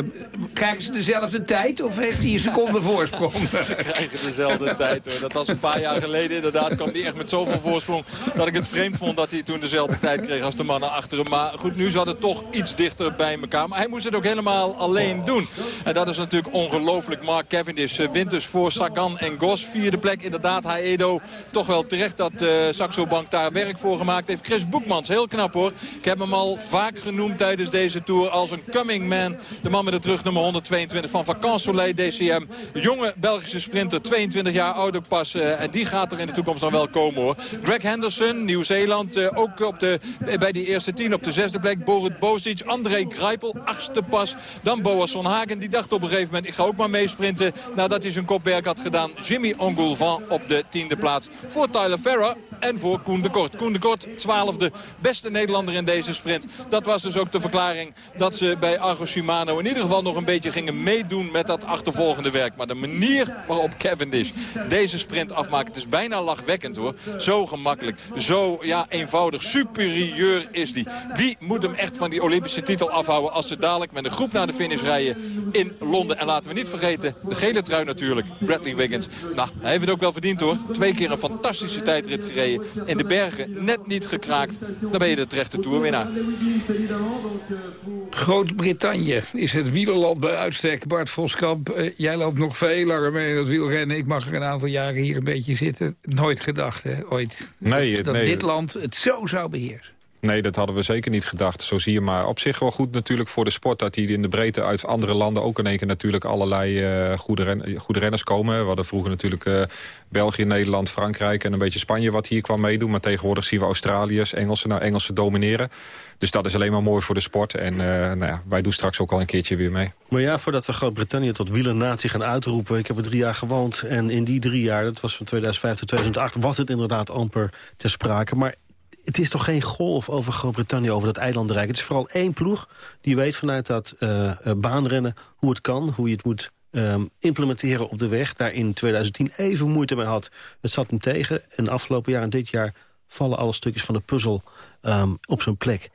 krijgen ze dezelfde tijd of heeft hij een seconde voorsprong? *laughs* Ze krijgen dezelfde tijd hoor. Dat was een paar jaar geleden. Inderdaad kwam hij echt met zoveel voorsprong dat ik het vreemd vond dat hij toen dezelfde tijd kreeg als de mannen achter hem. Maar goed, nu zat het toch iets dichter bij elkaar. Maar hij moest het ook helemaal alleen doen. En dat is natuurlijk ongelooflijk. Mark Cavendish eh, wint dus voor Sagan en Gos. Vierde plek inderdaad. Haedo toch wel terecht dat eh Saxo Bank daar werk voor gemaakt heeft. Chris Boekmans, heel knap hoor. Ik heb hem al vaak genoemd tijdens deze Tour als een coming man. De man met het rug nummer 122 van Vacances Soleil DCM. Jonge Belgische sprinter, 22 jaar ouder pas. eh, en die gaat er in de toekomst dan wel komen hoor. Greg Henderson, Nieuw-Zeeland, eh, ook op de, bij die eerste tien op de zesde plek. Borut Bozic, André Greipel, achtste pas. Dan Boas van Hagen, die dacht op een gegeven moment... ik ga ook maar meesprinten nadat hij zijn kopwerk had gedaan. Jimmy Ongoulvan op de tiende plaats. Voor Tyler Ferrer en voor Koen de Kort. Koen de Kort, twaalfde, beste Nederlander in deze sprint. Dat was dus ook de verklaring dat ze bij Argo Shimano in ieder geval nog een beetje gingen meedoen met dat achtervolgende werk. Maar de manier waarop Cavendish deze sprint afmaakt, het is bijna lachwekkend hoor. Zo gemakkelijk, zo ja, eenvoudig, superieur is die. Wie moet hem echt van die Olympische titel afhouden als ze dadelijk met een groep naar de finish rijden in Londen. En laten we niet vergeten, de gele trui natuurlijk, Bradley Wiggins. Nou, hij heeft het ook wel verdiend hoor. Twee keer een fantastische tijdrit gereden. In de bergen net niet gekraakt. Dan ben je de terechte toerwinnaar. Groot-Brittannië is het wielerland bij uitstek. Bart Voskamp, eh, jij loopt nog veel langer mee in dat wielrennen. Ik mag er een aantal jaren hier een beetje zitten. Nooit gedacht, hè, ooit. Nee, dat dat nee. dit land het zo zou beheersen. Nee, dat hadden we zeker niet gedacht. Zo zie je maar. Op zich wel goed natuurlijk voor de sport... dat die in de breedte uit andere landen ook in één keer natuurlijk allerlei eh, goede, goede renners komen. We hadden vroeger natuurlijk eh, België, Nederland, Frankrijk en een beetje Spanje wat hier kwam meedoen. Maar tegenwoordig zien we Australiërs, Engelsen, nou Engelsen domineren. Dus dat is alleen maar mooi voor de sport. En eh, nou ja, wij doen straks ook al een keertje weer mee. Maar ja, voordat we Groot-Brittannië tot wielernatie gaan uitroepen... ik heb er drie jaar gewoond en in die drie jaar, dat was van 2005 tot 2008... was het inderdaad amper ter sprake. Maar het is toch geen golf over Groot-Brittannië, over dat eilandrijk. Het is vooral één ploeg die weet vanuit dat eh, eh, baanrennen hoe het kan... hoe je het moet ehm, implementeren op de weg. Daar in 2010 even moeite mee had. Het zat hem tegen. En afgelopen jaar en dit jaar vallen alle stukjes van de puzzel ehm, op zijn plek.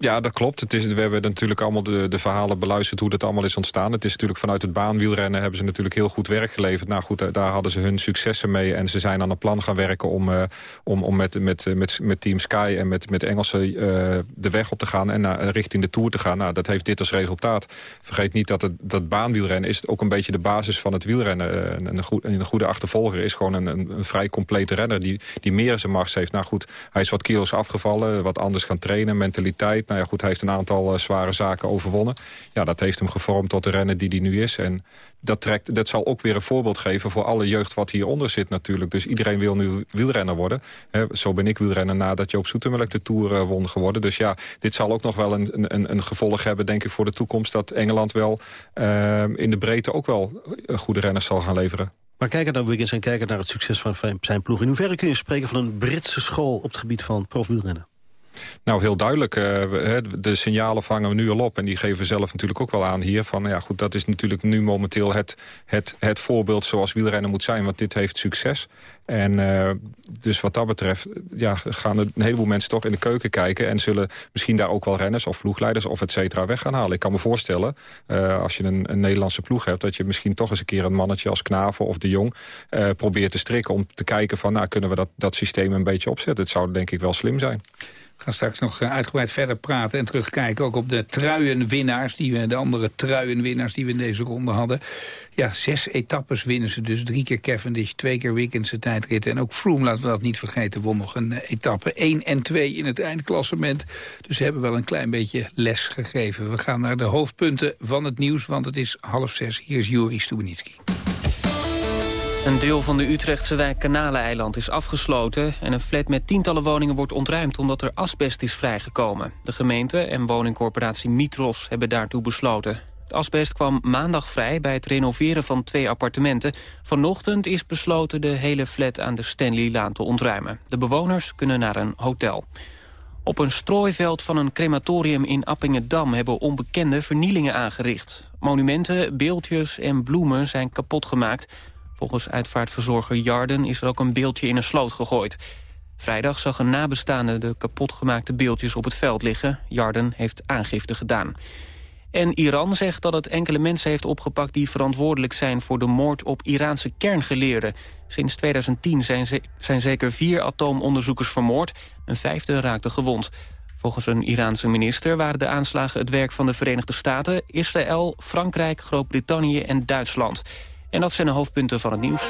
Ja, dat klopt. Het is, we hebben natuurlijk allemaal de, de verhalen beluisterd hoe dat allemaal is ontstaan. Het is natuurlijk vanuit het baanwielrennen hebben ze natuurlijk heel goed werk geleverd. Nou goed, daar hadden ze hun successen mee. En ze zijn aan een plan gaan werken om, uh, om, om met, met, met, met Team Sky en met, met Engelsen uh, de weg op te gaan en naar, richting de Tour te gaan. Nou, dat heeft dit als resultaat. Vergeet niet dat het dat baanwielrennen is ook een beetje de basis van het wielrennen. En een, goed, een goede achtervolger is gewoon een, een, een vrij complete renner die, die meer zijn mars heeft. Nou goed, hij is wat kilo's afgevallen, wat anders gaan trainen, mentaliteit. Nou ja, goed, hij heeft een aantal uh, zware zaken overwonnen. Ja, dat heeft hem gevormd tot de renner die hij nu is. En dat, trekt, dat zal ook weer een voorbeeld geven voor alle jeugd wat hieronder zit natuurlijk. Dus iedereen wil nu wielrenner worden. He, zo ben ik wielrenner nadat je op Zoetemelk de Tour uh, won geworden. Dus ja, dit zal ook nog wel een, een, een gevolg hebben, denk ik, voor de toekomst... dat Engeland wel uh, in de breedte ook wel goede renners zal gaan leveren. Maar kijken naar Wiggins en kijken naar het succes van zijn ploeg. In hoeverre kun je spreken van een Britse school op het gebied van profwielrennen? Nou, heel duidelijk. Uh, de signalen vangen we nu al op. En die geven zelf natuurlijk ook wel aan hier. Van, ja, goed, dat is natuurlijk nu momenteel het, het, het voorbeeld zoals wielrennen moet zijn. Want dit heeft succes. En uh, dus wat dat betreft ja, gaan een heleboel mensen toch in de keuken kijken... en zullen misschien daar ook wel renners of ploegleiders of et cetera weg gaan halen. Ik kan me voorstellen, uh, als je een, een, Nederlandse ploeg hebt... dat je misschien toch eens een keer een mannetje als Knaven of De Jong... Probeert te strikken om te kijken van... nou, kunnen we dat, dat systeem een beetje opzetten. Het zou denk ik wel slim zijn. We gaan straks nog uitgebreid verder praten en terugkijken... ook op de truienwinnaars, die we, de andere truienwinnaars die we in deze ronde hadden. Ja, zes etappes winnen ze dus. Drie keer Cavendish, twee keer Wiggins tijdritten. En ook Froome, laten we dat niet vergeten, won nog een etappe. 1 en 2 in het eindklassement. Dus ze hebben wel een klein beetje les gegeven. We gaan naar de hoofdpunten van het nieuws, want het is half zes. Hier is Juri Stubenitski. Een deel van de Utrechtse wijk Kanaleneiland is afgesloten... en een flat met tientallen woningen wordt ontruimd omdat er asbest is vrijgekomen. De gemeente en woningcorporatie Mitros hebben daartoe besloten. Het asbest kwam maandag vrij bij het renoveren van twee appartementen. Vanochtend is besloten de hele flat aan de Stanley-laan te ontruimen. De bewoners kunnen naar een hotel. Op een strooiveld van een crematorium in Appingedam... hebben onbekende vernielingen aangericht. Monumenten, beeldjes en bloemen zijn kapot gemaakt... Volgens uitvaartverzorger Jarden is er ook een beeldje in een sloot gegooid. Vrijdag zag een nabestaande de kapotgemaakte beeldjes op het veld liggen. Jarden heeft aangifte gedaan. En Iran zegt dat het enkele mensen heeft opgepakt... die verantwoordelijk zijn voor de moord op Iraanse kerngeleerden. Sinds 2010 zijn, zijn zeker vier atoomonderzoekers vermoord. Een vijfde raakte gewond. Volgens een Iraanse minister waren de aanslagen het werk van de Verenigde Staten... Israël, Frankrijk, Groot-Brittannië en Duitsland. En dat zijn de hoofdpunten van het nieuws.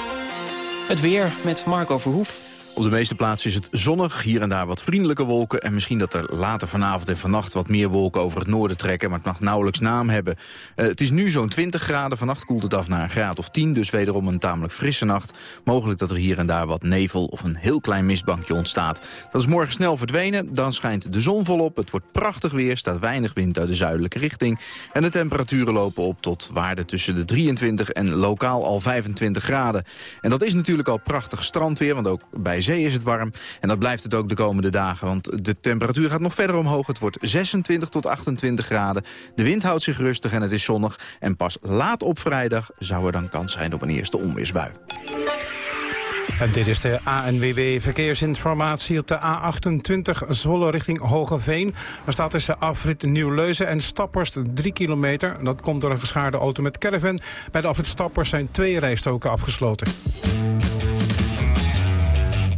Het weer met Marco Verhoef. Op de meeste plaatsen is het zonnig, hier en daar wat vriendelijke wolken... en misschien dat er later vanavond en vannacht wat meer wolken over het noorden trekken... maar het mag nauwelijks naam hebben. Uh, het is nu zo'n 20 graden, vannacht koelt het af naar een graad of 10... dus wederom een tamelijk frisse nacht. Mogelijk dat er hier en daar wat nevel of een heel klein mistbankje ontstaat. Dat is morgen snel verdwenen, dan schijnt de zon volop... het wordt prachtig weer, staat weinig wind uit de zuidelijke richting... en de temperaturen lopen op tot waarde tussen de 23 en lokaal al 25 graden. En dat is natuurlijk al prachtig strandweer, want ook bij is het warm. En dat blijft het ook de komende dagen, want de temperatuur gaat nog verder omhoog. Het wordt 26 tot 28 graden. De wind houdt zich rustig en het is zonnig. En pas laat op vrijdag zou er dan kans zijn op een eerste onweersbui. En dit is de ANWB Verkeersinformatie op de A28 Zwolle richting Hogeveen. Daar staat tussen afrit Nieuw-Leuzen en Stappers 3 kilometer. Dat komt door een geschaarde auto met caravan. Bij de afrit Stappers zijn twee rijstoken afgesloten.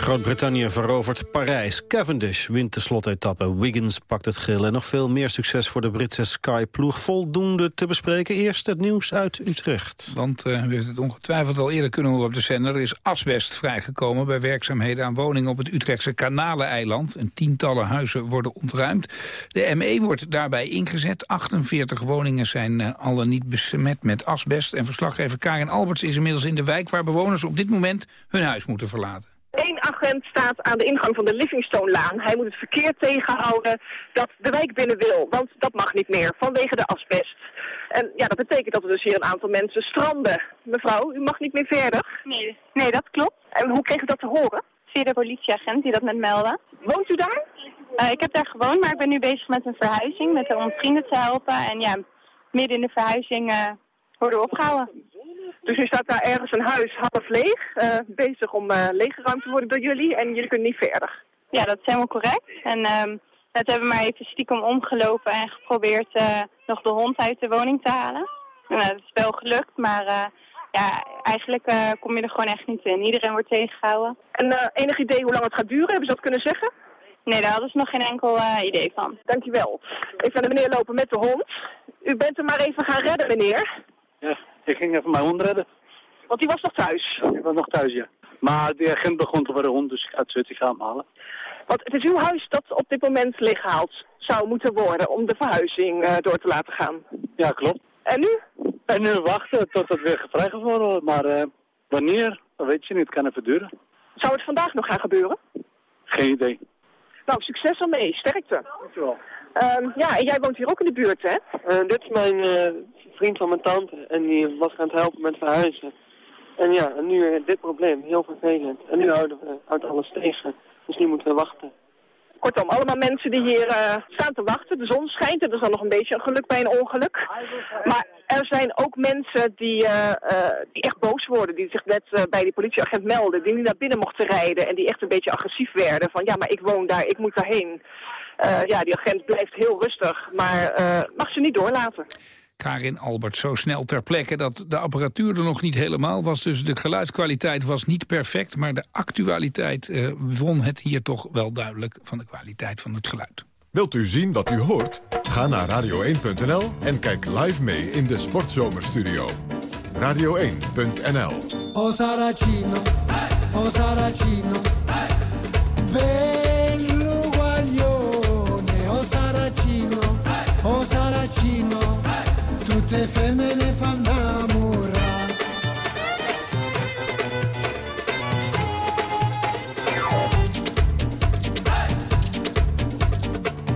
Groot-Brittannië verovert Parijs. Cavendish wint de slotetappe. Wiggins pakt het geel. En nog veel meer succes voor de Britse Sky-ploeg. Voldoende te bespreken. Eerst het nieuws uit Utrecht. Want uh, u heeft het ongetwijfeld al eerder kunnen horen op de zender. Er is asbest vrijgekomen bij werkzaamheden aan woningen op het Utrechtse Kanaleneiland. En tientallen huizen worden ontruimd. De ME wordt daarbij ingezet. 48 woningen zijn uh, alle niet besmet met asbest. En verslaggever Karin Alberts is inmiddels in de wijk... waar bewoners op dit moment hun huis moeten verlaten. Eén agent staat aan de ingang van de Livingstone-laan. Hij moet het verkeer tegenhouden dat de wijk binnen wil. Want dat mag niet meer, vanwege de asbest. En ja, dat betekent dat er dus hier een aantal mensen stranden. Mevrouw, u mag niet meer verder? Nee, nee dat klopt. En hoe kreeg u dat te horen? Via de politieagent die dat net meldde. Woont u daar? Uh, ik heb daar gewoond, maar ik ben nu bezig met een verhuizing. Met om vrienden te helpen. En ja, midden in de verhuizing uh, worden we opgehouden. Dus u staat daar ergens een huis half leeg, uh, bezig om uh, leeggeruimd te worden door jullie en jullie kunnen niet verder. Ja, dat is helemaal correct. En um, dat hebben we maar even stiekem omgelopen en geprobeerd uh, nog de hond uit de woning te halen. En, dat is wel gelukt, maar ja, eigenlijk kom je er gewoon echt niet in. Iedereen wordt tegengehouden. En enig idee hoe lang het gaat duren? Hebben ze dat kunnen zeggen? Nee, daar hadden ze nog geen enkel idee van. Dankjewel. Even naar de meneer lopen met de hond. U bent er maar even gaan redden, meneer. Ja. Ik ging even mijn hond redden. Want die was nog thuis? Die was nog thuis, ja. Maar de agent begon te worden hond, dus ik ga het zitten gaan halen. Want het is uw huis dat op dit moment leeggehaald zou moeten worden om de verhuizing uh, door te laten gaan. Ja, klopt. En nu? En nu wachten tot het weer vrijgevonden wordt. Maar uh, wanneer, dat weet je niet. Het kan even duren. Zou het vandaag nog gaan gebeuren? Geen idee. Nou, succes ermee. Sterkte. Dankjewel. Um, ja, en jij woont hier ook in de buurt, hè? Uh, dit is mijn vriend van mijn tante en die was aan het helpen met verhuizen. En ja, en nu eh, dit probleem, heel vervelend. En nu houden we, houdt alles tegen. Dus nu moeten we wachten. Kortom, allemaal mensen die hier uh, staan te wachten. De zon schijnt, het is dan nog een beetje een geluk bij een ongeluk. Maar er zijn ook mensen die, uh, uh, die echt boos worden, die zich net bij die politieagent melden, die niet naar binnen mochten rijden en die echt een beetje agressief werden. Van ja, maar ik woon daar, ik moet daarheen. Ja, die agent blijft heel rustig, maar mag ze niet doorlaten. Karin Albert zo snel ter plekke dat de apparatuur er nog niet helemaal was. Dus de geluidskwaliteit was niet perfect. Maar de actualiteit uh, won het hier toch wel duidelijk van de kwaliteit van het geluid. Wilt u zien wat u hoort? Ga naar radio1.nl en kijk live mee in de Sportzomerstudio. Radio1.nl O Saracino, o Saracino, bello Saracino, o Saracino. tutte femmine fanno innamorare.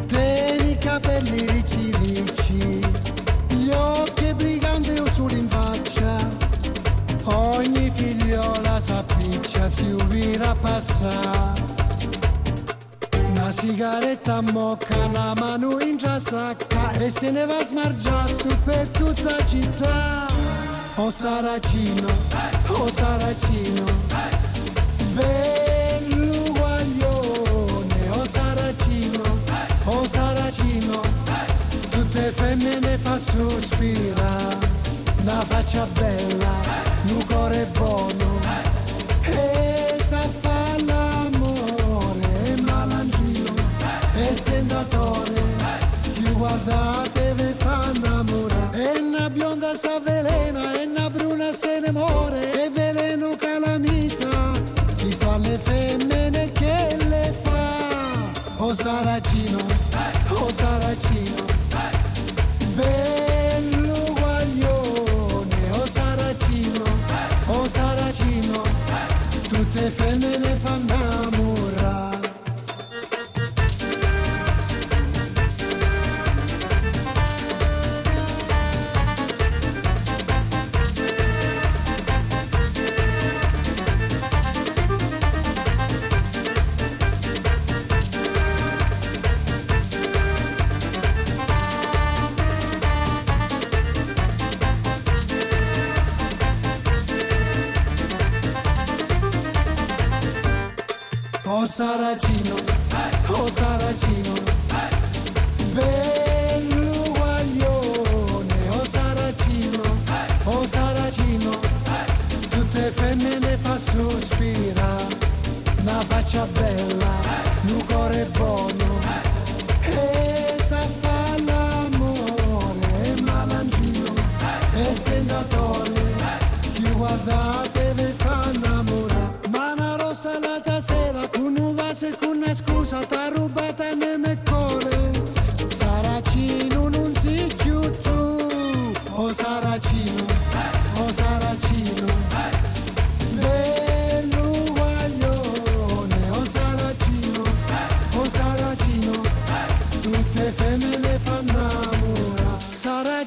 Tieni capelli ricci ricci, gli occhi briganti usuri in faccia, ogni figliola s'appiccia, si ubira passare. Una sigaretta mocca, una mano in già sacca e se ne va a smargiare su per tutta la città. O Saracino, o Saracino, bello guaglione, o Saracino, o Saracino, tutte femmine fa sospira, una faccia bella, un cuore buono, e sa fa e tentatore, si guardate ve fa innamorare, e una bionda s'avvelena, e una bruna se ne muore, e veleno calamita, chi sto alle femmine che le fa, o Saracino, o Saracino,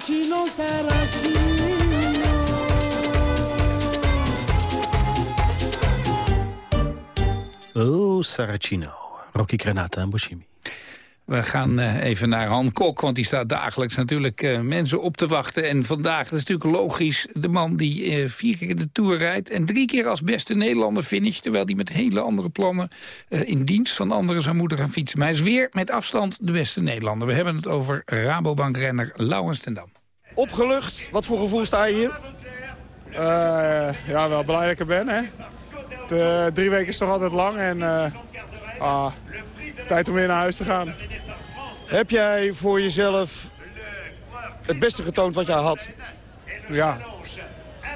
Saracino, Saracino. Oh, Saracino. Rocky Granata en Bushimi. We gaan uh, even naar Han Kok, want die staat dagelijks natuurlijk uh, mensen op te wachten. En vandaag, dat is natuurlijk logisch, de man die uh, vier keer de Tour rijdt... en drie keer als beste Nederlander finisht... terwijl hij met hele andere plannen in dienst van anderen zou moeten gaan fietsen. Maar hij is weer met afstand de beste Nederlander. We hebben het over Rabobank-renner Laurens ten Dam. Opgelucht, wat voor gevoel sta je hier? ja, wel blij dat ik er ben, hè. De, drie weken is toch altijd lang en ah, tijd om weer naar huis te gaan. Heb jij voor jezelf het beste getoond wat jij had? Ja,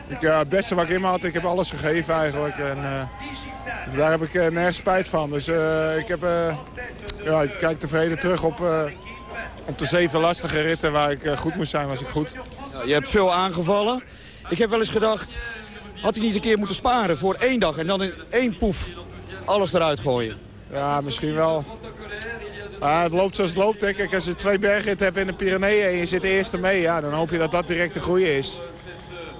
ik, ja het beste wat ik in me had, ik heb alles gegeven eigenlijk. En, uh, daar heb ik uh, nergens spijt van. Dus uh, ik, heb, ja, ik kijk tevreden terug op, op de zeven lastige ritten waar ik goed moest zijn, was ik goed. Ja, je hebt veel aangevallen. Ik heb wel eens gedacht, had hij niet een keer moeten sparen voor één dag en dan in één poef alles eruit gooien? Ja, misschien wel. Maar het loopt zoals het loopt. Hè. Kijk, als je twee bergritten hebt in de Pyreneeën en je zit de eerste mee... Ja, dan hoop je dat dat direct de goede is.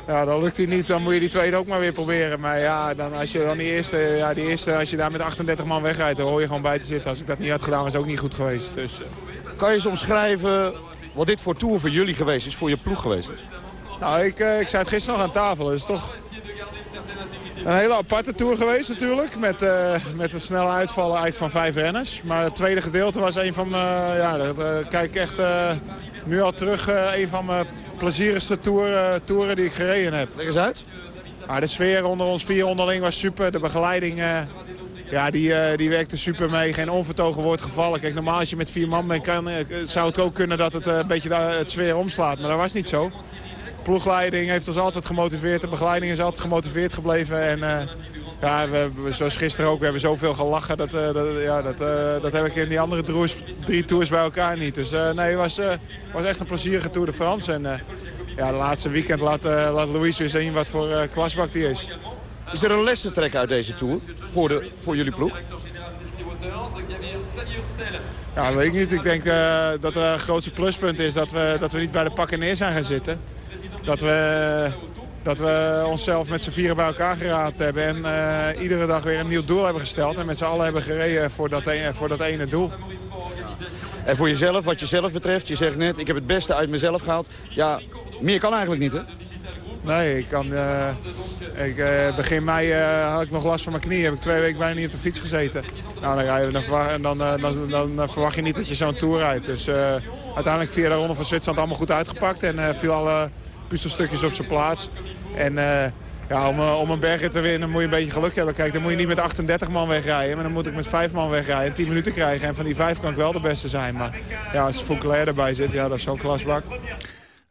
Ja, dan lukt hij niet, dan moet je die tweede ook maar weer proberen. Maar ja, dan, als je dan die eerste, ja, die eerste, als je daar met 38 man wegrijdt, dan hoor je gewoon bij te zitten. Als ik dat niet had gedaan, was het ook niet goed geweest. Dus, uh... Kan je eens omschrijven wat dit voor tour voor jullie geweest is, voor je ploeg geweest is? Nou, ik, uh, ik zei het gisteren nog aan tafel. Het is toch een hele aparte tour geweest natuurlijk. Met, uh, met het snelle uitvallen eigenlijk van vijf renners. Maar het tweede gedeelte was een van mijn... ja, dat, kijk echt nu al terug een van mijn plezierigste tour, toeren die ik gereden heb. Leg eens uit. Ja, de sfeer onder ons vier onderling was super. De begeleiding ja, die, uh, die werkte super mee. Geen onvertogen woord gevallen. Kijk, normaal als je met vier man bent, kan, zou het ook kunnen dat het uh, een beetje het sfeer omslaat. Maar dat was niet zo. Ploegleiding heeft ons altijd gemotiveerd. De begeleiding is altijd gemotiveerd gebleven. En uh, ja, we, we, zoals gisteren ook, we hebben zoveel gelachen. Dat, dat, ja, dat, dat heb ik in die andere drie tours bij elkaar niet. Dus nee, het was, was echt een plezierige Tour de France. En ja, de laatste weekend laat, laat Louise weer zien wat voor klasbak die is. Is er een les te trekken uit deze Tour voor, de, voor jullie ploeg? Ja, dat weet ik niet. Ik denk uh, dat het grootste pluspunt is dat we, dat we niet bij de pakken neer zijn gaan zitten. Dat we, dat we onszelf met z'n vieren bij elkaar geraad hebben. En uh, iedere dag weer een nieuw doel hebben gesteld. En met z'n allen hebben gereden voor dat, een, voor dat ene doel. En voor jezelf, wat jezelf betreft, je zegt net, ik heb het beste uit mezelf gehaald. Ja, meer kan eigenlijk niet, hè? Nee, ik kan... Uh, ik, uh, begin mei uh, had ik nog last van mijn knie. Heb ik twee weken bijna niet op de fiets gezeten. Nou, dan, rij je, dan, verwacht, dan, dan, dan, verwacht je niet dat je zo'n Tour rijdt. Dus uiteindelijk via de Ronde van Zwitserland allemaal goed uitgepakt. En viel alle puzzelstukjes op zijn plaats. En ja, om, om een berg te winnen moet je een beetje geluk hebben. Kijk, dan moet je niet met 38 man wegrijden. Maar dan moet ik met 5 man wegrijden en 10 minuten krijgen. En van die 5 kan ik wel de beste zijn. Maar ja, als Foucault erbij zit, ja, dat is zo'n klasbak.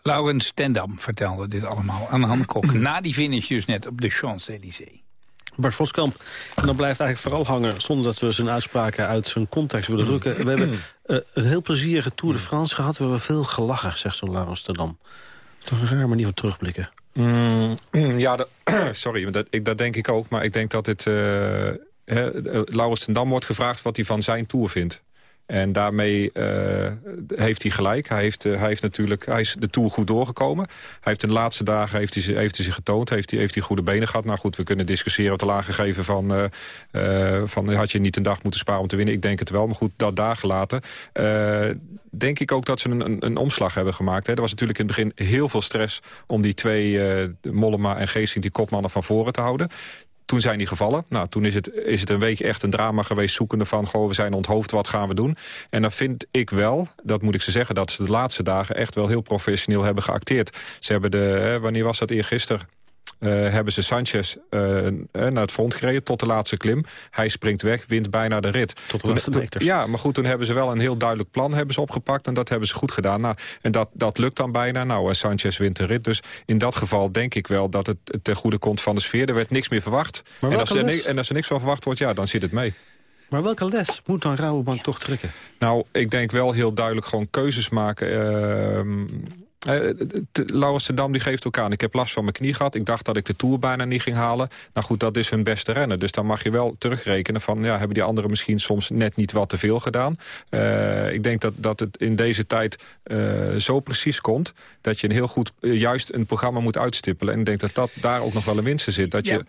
Laurens Stendam vertelde dit allemaal aan Han Kok. *laughs* na die finish dus net op de Champs-Élysées. Bart Voskamp, en dan blijft eigenlijk vooral hangen... zonder dat we zijn uitspraken uit zijn context willen rukken. We hebben uh, een heel plezierige Tour de France gehad. We hebben veel gelachen, zegt zo'n Laurens Stendam. Toch een raar manier van terugblikken. Mm, ja, dat, *clears throat* sorry, dat, ik, dat denk ik ook. Maar ik denk dat het... Uh, Laurens Stendam wordt gevraagd wat hij van zijn Tour vindt. En daarmee uh, heeft hij gelijk. Hij, heeft, uh, hij, heeft natuurlijk, hij is de Tour goed doorgekomen. Hij heeft in de laatste dagen heeft hij, heeft hij zich getoond. Heeft hij, heeft hij goede benen gehad. Nou goed, we kunnen discussiëren op de lage geven van... Uh, van had je niet een dag moeten sparen om te winnen? Ik denk het wel, maar goed, dat daar gelaten. denk ik ook dat ze een, een, omslag hebben gemaakt. Hè. Er was natuurlijk in het begin heel veel stress... om die twee, Mollema en Geesink, die kopmannen van voren te houden. Toen zijn die gevallen. Nou, toen is het, is het een week echt een drama geweest zoekende van... goh, we zijn onthoofd, wat gaan we doen? En dan vind ik wel, dat moet ik ze zeggen... dat ze de laatste dagen echt wel heel professioneel hebben geacteerd. Ze hebben de, wanneer was dat eergisteren? Uh, hebben ze Sanchez uh, naar het front gereden tot de laatste klim. Hij springt weg, wint bijna de rit. Tot de meters. Ja, maar goed, toen hebben ze wel een heel duidelijk plan hebben ze opgepakt. En dat hebben ze goed gedaan. Nou, en dat, dat lukt dan bijna. Nou, Sanchez wint de rit. Dus in dat geval denk ik wel dat het ten goede komt van de sfeer. Er werd niks meer verwacht. En als, er, en als er niks van verwacht wordt, ja, dan zit het mee. Maar welke les moet dan Rabobank toch trekken? Nou, ik denk wel heel duidelijk gewoon keuzes maken. Uh, uh, die geeft ook aan, ik heb last van mijn knie gehad. Ik dacht dat ik de Tour bijna niet ging halen. Nou goed, dat is hun beste renner. Dus dan mag je wel terugrekenen van... ja, hebben die anderen misschien soms net niet wat te veel gedaan. Uh, ik denk dat, dat het in deze tijd zo precies komt... dat je een heel goed, juist een programma moet uitstippelen. En ik denk dat dat daar ook nog wel een winst in zit. Dat ja. je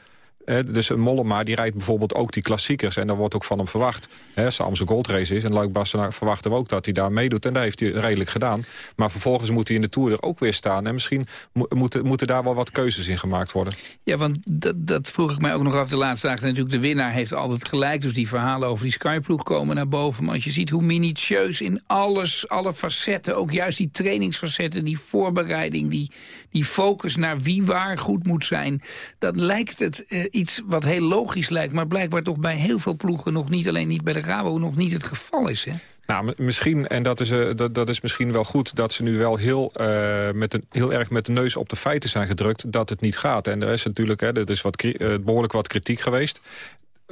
dus een Mollema die rijdt bijvoorbeeld ook die klassiekers. En daar wordt ook van hem verwacht. Hè, als Amstel Gold Race is. En Luik Bastenaar verwachten we ook dat hij daar meedoet. En dat heeft hij redelijk gedaan. Maar vervolgens moet hij in de Tour er ook weer staan. En misschien mo moeten, moeten daar wel wat keuzes in gemaakt worden. Ja, want dat, vroeg ik mij ook nog af de laatste dagen. Natuurlijk, de winnaar heeft altijd gelijk. Dus die verhalen over die Skyploeg komen naar boven. Maar als je ziet hoe minutieus in alles, alle facetten... ook juist die trainingsfacetten, die voorbereiding... die, die focus naar wie waar goed moet zijn... dan lijkt het... Uh, iets wat heel logisch lijkt... maar blijkbaar toch bij heel veel ploegen nog niet... alleen niet bij de Rabo, nog niet het geval is, hè? Nou, misschien, en dat is, uh, dat, dat is misschien wel goed... dat ze nu wel heel, uh, met een, heel erg met de neus op de feiten zijn gedrukt... dat het niet gaat. En er is natuurlijk hè, er is wat, uh, behoorlijk wat kritiek geweest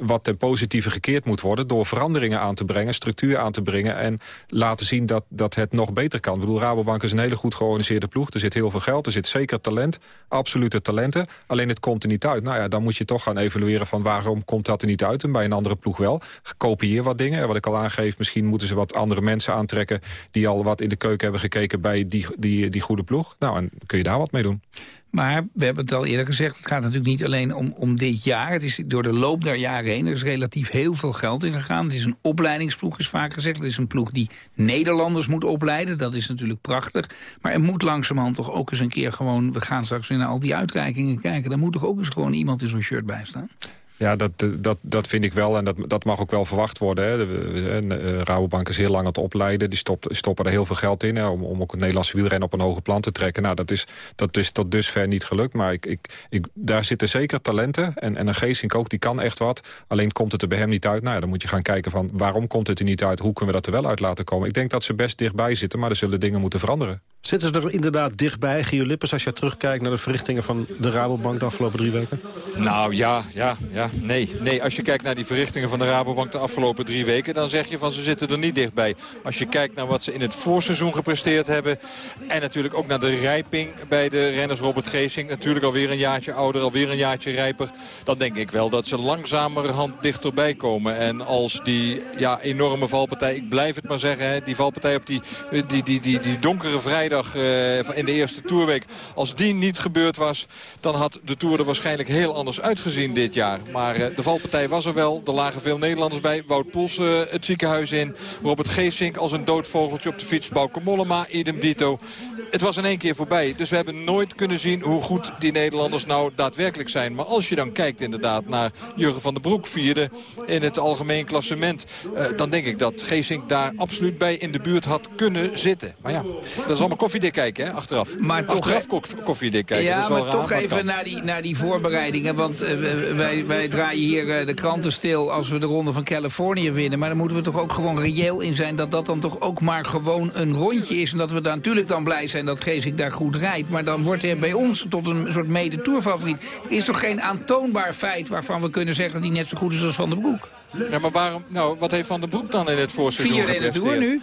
wat ten positieve gekeerd moet worden... door veranderingen aan te brengen, structuur aan te brengen... en laten zien dat, dat het nog beter kan. Ik bedoel, Rabobank is een hele goed georganiseerde ploeg. Er zit heel veel geld, er zit zeker talent, absolute talenten. Alleen het komt er niet uit. Nou ja, dan moet je toch gaan evalueren van waarom komt dat er niet uit... en bij een andere ploeg wel. Kopieer wat dingen. Wat ik al aangeef, misschien moeten ze wat andere mensen aantrekken... die al wat in de keuken hebben gekeken bij die, die, die goede ploeg. Nou, en kun je daar wat mee doen. Maar we hebben het al eerder gezegd, het gaat natuurlijk niet alleen om, om dit jaar. Het is door de loop der jaren heen, er is relatief heel veel geld in gegaan. Het is een opleidingsploeg, is vaak gezegd. Het is een ploeg die Nederlanders moet opleiden. Dat is natuurlijk prachtig. Maar er moet langzamerhand toch ook eens een keer gewoon... we gaan straks weer naar al die uitreikingen kijken. Daar moet toch ook eens gewoon iemand in zo'n shirt bij staan? Ja, dat, dat, dat vind ik wel en dat, dat mag ook wel verwacht worden. Hè. De, de, Rabobank is heel lang aan het opleiden. Die stopt, stoppen er heel veel geld in hè, om, om ook het Nederlandse wielrennen op een hoge plan te trekken. Nou, dat is, dat is tot dusver niet gelukt. Maar ik, ik, ik, daar zitten zeker talenten. En, en een Geesink ook, die kan echt wat. Alleen komt het er bij hem niet uit. Nou ja, dan moet je gaan kijken van waarom komt het er niet uit? Hoe kunnen we dat er wel uit laten komen? Ik denk dat ze best dichtbij zitten, maar er zullen dingen moeten veranderen. Zitten ze er inderdaad dichtbij, Gio Lippers, als je terugkijkt naar de verrichtingen van de Rabobank de afgelopen drie weken? Nou ja, ja, ja, nee. Nee, als je kijkt naar die verrichtingen van de Rabobank de afgelopen drie weken... dan zeg je van ze zitten er niet dichtbij. Als je kijkt naar wat ze in het voorseizoen gepresteerd hebben... en natuurlijk ook naar de rijping bij de renners Robert Geesing... natuurlijk alweer een jaartje ouder, alweer een jaartje rijper... dan denk ik wel dat ze langzamerhand dichterbij komen. En als die ja, enorme valpartij, ik blijf het maar zeggen... Hè, die valpartij op die, die, die, die, die donkere vrijdag uh, in de eerste Tourweek... als die niet gebeurd was, dan had de Tour er waarschijnlijk heel anders uitgezien dit jaar. Uh, de valpartij was er wel. Er lagen veel Nederlanders bij. Wout Poels uh, het ziekenhuis in. Robert Geesink als een doodvogeltje op de fiets. Bauke Mollema, idem dito. Het was in één keer voorbij. Dus we hebben nooit kunnen zien hoe goed die Nederlanders nou daadwerkelijk zijn. Maar als je dan kijkt inderdaad naar Jurgen van den Broek vierde in het algemeen klassement. Uh, dan denk ik dat Geesink daar absoluut bij in de buurt had kunnen zitten. Maar ja, dat is allemaal koffiedik kijken hè, achteraf. Maar achteraf toch, koffiedik kijken. Ja, maar raar, toch even naar die, naar die voorbereidingen. Want uh, wij, wij draaien hier uh, de kranten stil als we de ronde van Californië winnen. Maar dan moeten we toch ook gewoon reëel in zijn... dat dat dan toch ook maar gewoon een rondje is. En dat we daar natuurlijk dan blij zijn dat Geesink daar goed rijdt. Maar dan wordt hij bij ons tot een soort mede-tourfavoriet. Is toch geen aantoonbaar feit waarvan we kunnen zeggen... dat hij net zo goed is als Van den Broek? Ja, maar waarom, nou, wat heeft Van den Broek dan in het voorseizoen Vierde in de Tour nu?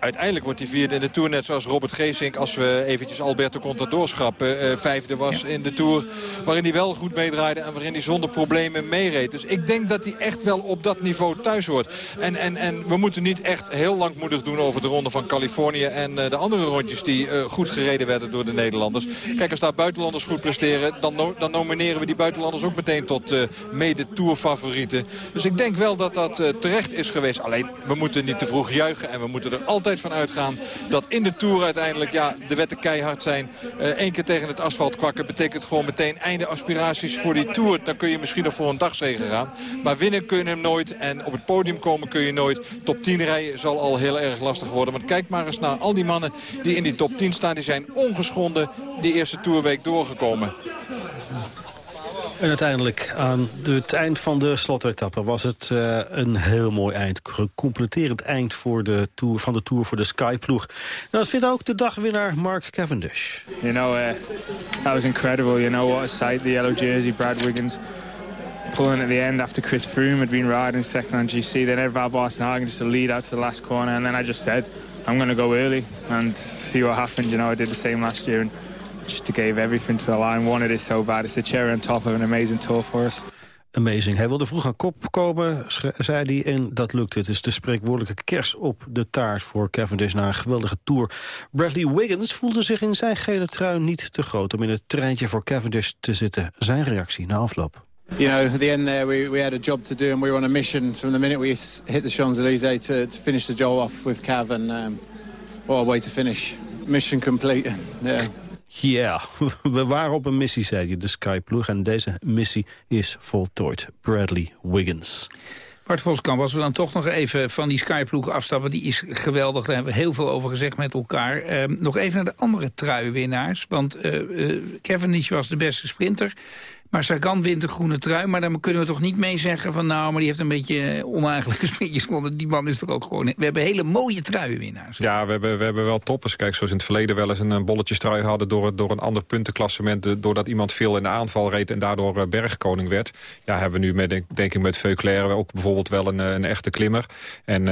Uiteindelijk wordt hij vierde in de Tour. Net zoals Robert Geesink, als we eventjes Alberto Contador schrappen. Uh, vijfde was in de Tour. Waarin hij wel goed meedraaide en waarin hij zonder problemen meereed. Dus ik denk dat hij echt wel op dat niveau thuis hoort. En, en, en we moeten niet echt heel langmoedig doen over de ronde van Californië. En uh, de andere rondjes die uh, goed gereden werden door de Nederlanders. Kijk, als daar buitenlanders goed presteren. Dan, no dan nomineren we die buitenlanders ook meteen tot mede-tour-favorieten. Dus ik denk wel dat dat terecht is geweest. Alleen, we moeten niet te vroeg juichen. En we moeten er altijd van uitgaan dat in de Tour uiteindelijk ja, de wetten keihard zijn. Eén uh, keer tegen het asfalt kwakken betekent gewoon meteen einde aspiraties voor die Tour. Dan kun je misschien nog voor een dagzegen gaan. Maar winnen kun je hem nooit en op het podium komen kun je nooit. Top 10 rijden zal al heel erg lastig worden. Want kijk maar eens naar al die mannen die in die top 10 staan. Die zijn ongeschonden die eerste Tourweek doorgekomen. En uiteindelijk aan het eind van de slotetappe was het uh, een heel mooi eind. Completerend eind voor de tour, van de Tour voor de Sky-ploeg. Nou, dat vindt ook de dagwinnaar Mark Cavendish. You know, uh, that was incredible. You know what a sight, the yellow jersey, Brad Wiggins pulling at the end after Chris Froome had been riding second on GC. Then Edvard Boassenhagen just to lead out to the last corner. And then I just said, I'm going to go early and see what happens. You know, I did the same last year. And just gave everything to the line. Wanted it so bad. It's the cherry on top of an amazing tour for us. Amazing. Hij wilde vroeg aan kop komen, zei hij, en dat lukte. Het is de spreekwoordelijke kers op de taart voor Cavendish na een geweldige tour. Bradley Wiggins voelde zich in zijn gele trui niet te groot om in het treintje voor Cavendish te zitten. Zijn reactie na afloop. You know, at the end there, we, we had a job to do and we were on a mission from the minute we hit the Champs-Élysées to, to finish the job off with Cav. And um, what a way to finish. Mission complete. *laughs* Yeah. Ja, *laughs* we waren op een missie, zei je, de Skyploeg. En deze missie is voltooid. Bradley Wiggins. Bart Voskamp, als we dan toch nog even van die Skyploeg afstappen... die is geweldig, daar hebben we heel veel over gezegd met elkaar. Uh, nog even naar de andere truiwinnaars. Want uh, uh, Cavendish was de beste sprinter. Maar Sagan wint een groene trui. Maar dan kunnen we toch niet mee zeggen van... nou, maar die heeft een beetje oneigenlijke sprintjes gewonnen. Die man is toch ook gewoon... We hebben hele mooie truienwinnaars. Ja, we hebben, we hebben wel toppers. Kijk, zoals in het verleden wel eens een bolletjestrui hadden... door, door een ander puntenklassement. Doordat iemand veel in de aanval reed en daardoor bergkoning werd. Ja, hebben we nu met, denk ik met Veuclair ook bijvoorbeeld wel een, een echte klimmer. En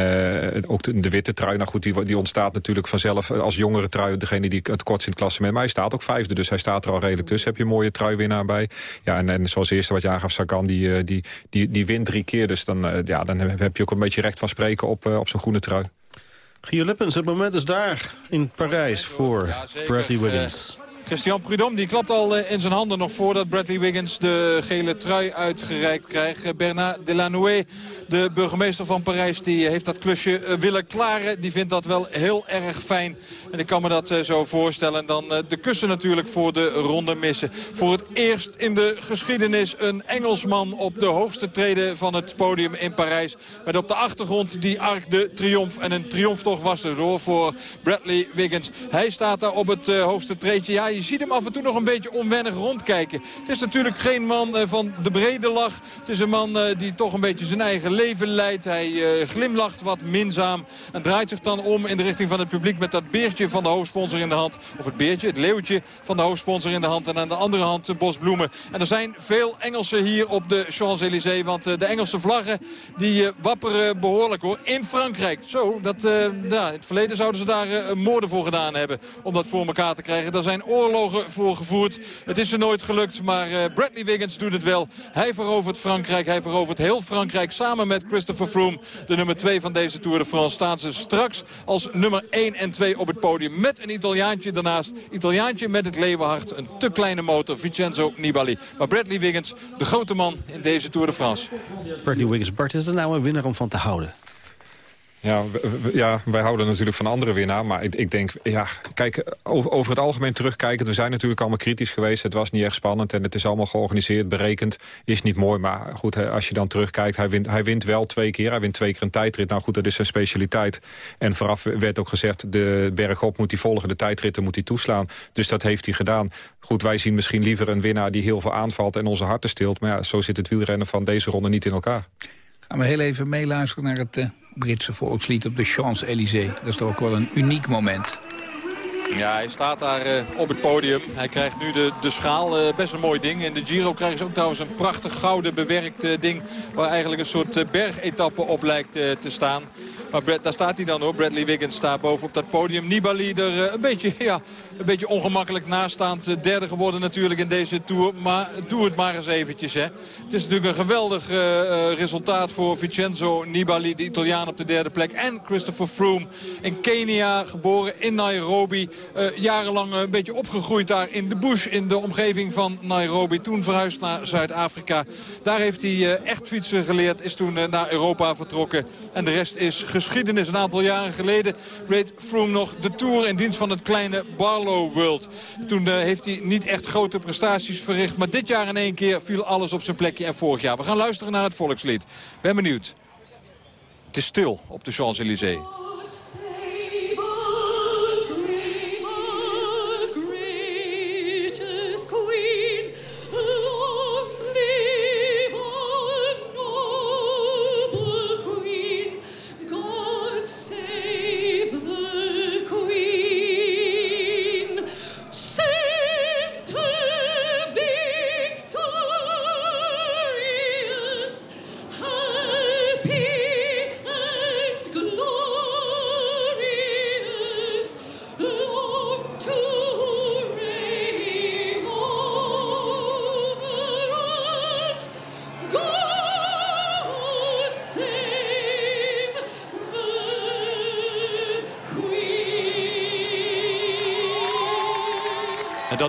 ook de, witte trui, nou goed, die, ontstaat natuurlijk vanzelf als jongere trui. Degene die het kortst in het klassement. Maar hij staat ook vijfde, dus hij staat er al redelijk tussen. Heb je een mooie truiwinnaar bij. Ja, en, en zoals eerste wat je aangaf, Sagan, die, die, die, die wint drie keer. Dus dan, ja, dan heb je ook een beetje recht van spreken op, op zo'n groene trui. Gio Lippens, het moment is daar in Parijs voor Bradley Wiggins. Christian Prudhomme die klapt al in zijn handen nog voordat Bradley Wiggins de gele trui uitgereikt krijgt. Bernard Delanoë de burgemeester van Parijs die heeft dat klusje eh, willen klaren. Die vindt dat wel heel erg fijn. En ik kan me dat eh, zo voorstellen. En dan eh, de kussen natuurlijk voor de ronde missen. Voor het eerst in de geschiedenis een Engelsman op de hoogste treden van het podium in Parijs. Met op de achtergrond die Arc de Triomphe. En een triomftocht was er door voor Bradley Wiggins. Hij staat daar op het hoogste treedje. Ja, je ziet hem af en toe nog een beetje onwennig rondkijken. Het is natuurlijk geen man van de brede lach. Het is een man die toch een beetje zijn eigen leven leidt. Hij glimlacht wat minzaam en draait zich dan om in de richting van het publiek... met dat beertje van de hoofdsponsor in de hand. Of het beertje, het leeuwtje van de hoofdsponsor in de hand. En aan de andere hand de bosbloemen. En er zijn veel Engelsen hier op de Champs-Élysées. Want uh, de Engelse vlaggen die uh, wapperen behoorlijk hoor. In Frankrijk. Zo, dat, in het verleden zouden ze daar moorden voor gedaan hebben. Om dat voor elkaar te krijgen. Daar zijn oorlogen voor gevoerd. Het is er nooit gelukt. Maar Bradley Wiggins doet het wel. Hij verovert Frankrijk. Hij verovert heel Frankrijk samen met Christopher Froome. De nummer 2 van deze Tour de France staan ze straks als nummer 1 en 2 op het podium. Met een Italiaantje daarnaast. Italiaantje met het leeuwenhart. Een te kleine motor. Vincenzo Nibali. Maar Bradley Wiggins, de grote man in deze Tour de France. Bradley Wiggins, Bart, is er nou een winnaar om van te houden? Ja, ja, wij houden natuurlijk van andere winnaar. Maar ik, ik denk, ja, kijk, over, het algemeen terugkijken... we zijn natuurlijk allemaal kritisch geweest. Het was niet echt spannend en het is allemaal georganiseerd, berekend. Is niet mooi, maar goed, als je dan terugkijkt... hij wint, hij wint wel twee keer, hij wint twee keer een tijdrit. Nou goed, dat is zijn specialiteit. En vooraf werd ook gezegd, de bergop moet hij volgen... de tijdritten moet hij toeslaan. Dus dat heeft hij gedaan. Goed, wij zien misschien liever een winnaar die heel veel aanvalt... en onze harten stilt. Maar ja, zo zit het wielrennen van deze ronde niet in elkaar. Gaan we heel even meeluisteren naar het uh, Britse volkslied op de Champs-Élysées. Dat is toch ook wel een uniek moment. Ja, hij staat daar uh, op het podium. Hij krijgt nu de, de schaal. Uh, best een mooi ding. In de Giro krijgen ze ook trouwens een prachtig gouden bewerkt ding... waar eigenlijk een soort bergetappe op lijkt te staan. Maar Brad, daar staat hij dan hoor. Bradley Wiggins staat boven op dat podium. Nibali er een beetje *laughs* ja, een beetje ongemakkelijk nastaand. Eh, derde geworden natuurlijk in deze Tour. Maar doe het maar eens eventjes. Hè. Het is natuurlijk een geweldig uh, resultaat voor Vincenzo Nibali. De Italiaan op de derde plek. En Christopher Froome in Kenia. Geboren in Nairobi. Jarenlang een beetje opgegroeid daar in de bush. In de omgeving van Nairobi. Toen verhuisd naar Zuid-Afrika. Daar heeft hij echt fietsen geleerd. Is toen naar Europa vertrokken. En de rest is geschiedenis. Een aantal jaren geleden reed Froome nog de Tour in dienst van het kleine Barlow World. Toen uh, heeft hij niet echt grote prestaties verricht. Maar dit jaar in één keer viel alles op zijn plekje. En vorig jaar. We gaan luisteren naar het volkslied. Ben benieuwd. Het is stil op de Champs-Élysées.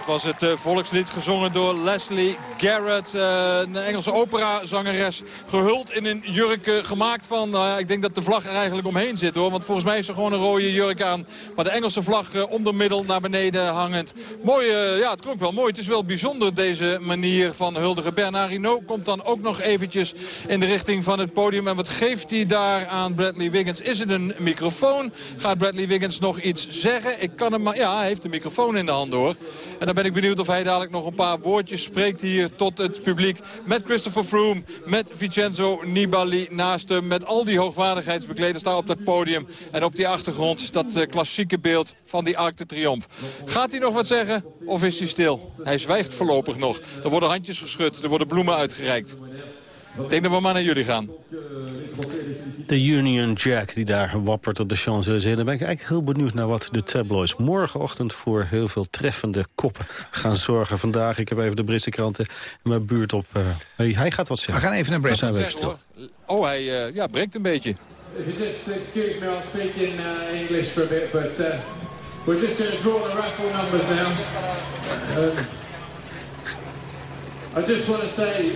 Was het uh, volkslied gezongen door Leslie Garrett. Uh, een Engelse operazangeres. Gehuld in een jurk uh, gemaakt van... Nou ik denk dat de vlag er eigenlijk omheen zit hoor. Want volgens mij is er gewoon een rode jurk aan. Maar de Engelse vlag onder middel naar beneden hangend. Mooi, ja het klonk wel mooi. Het is wel bijzonder deze manier van huldigen. Bernard Hinault komt dan ook nog eventjes in de richting van het podium. En wat geeft hij daar aan Bradley Wiggins? Is het een microfoon? Gaat Bradley Wiggins nog iets zeggen? Ik kan hem maar... Ja, hij heeft de microfoon in de hand hoor. En dan ben ik benieuwd of hij dadelijk nog een paar woordjes spreekt hier tot het publiek. Met Christopher Froome, met Vincenzo Nibali naast hem. Met al die hoogwaardigheidsbekleders daar op dat podium. En op die achtergrond dat uh, klassieke beeld van die Arc de Triomphe. Gaat hij nog wat zeggen of is hij stil? Hij zwijgt voorlopig nog. Er worden handjes geschud, er worden bloemen uitgereikt. Ik denk dat we maar naar jullie gaan. De Union Jack die daar wappert op de Champs-Élysées. Dan ben ik eigenlijk heel benieuwd naar wat de tabloids morgenochtend... voor heel veel treffende koppen gaan zorgen. Vandaag, ik heb even de Britse kranten in mijn buurt op. Uh, hij gaat wat zeggen. We gaan even naar Brexit. Oh, hij uh, ja, breekt een beetje. If you just excuse me, I'll speak in uh, English for a bit, but... Uh... We're just going to draw the raffle numbers now. Um, I just want to say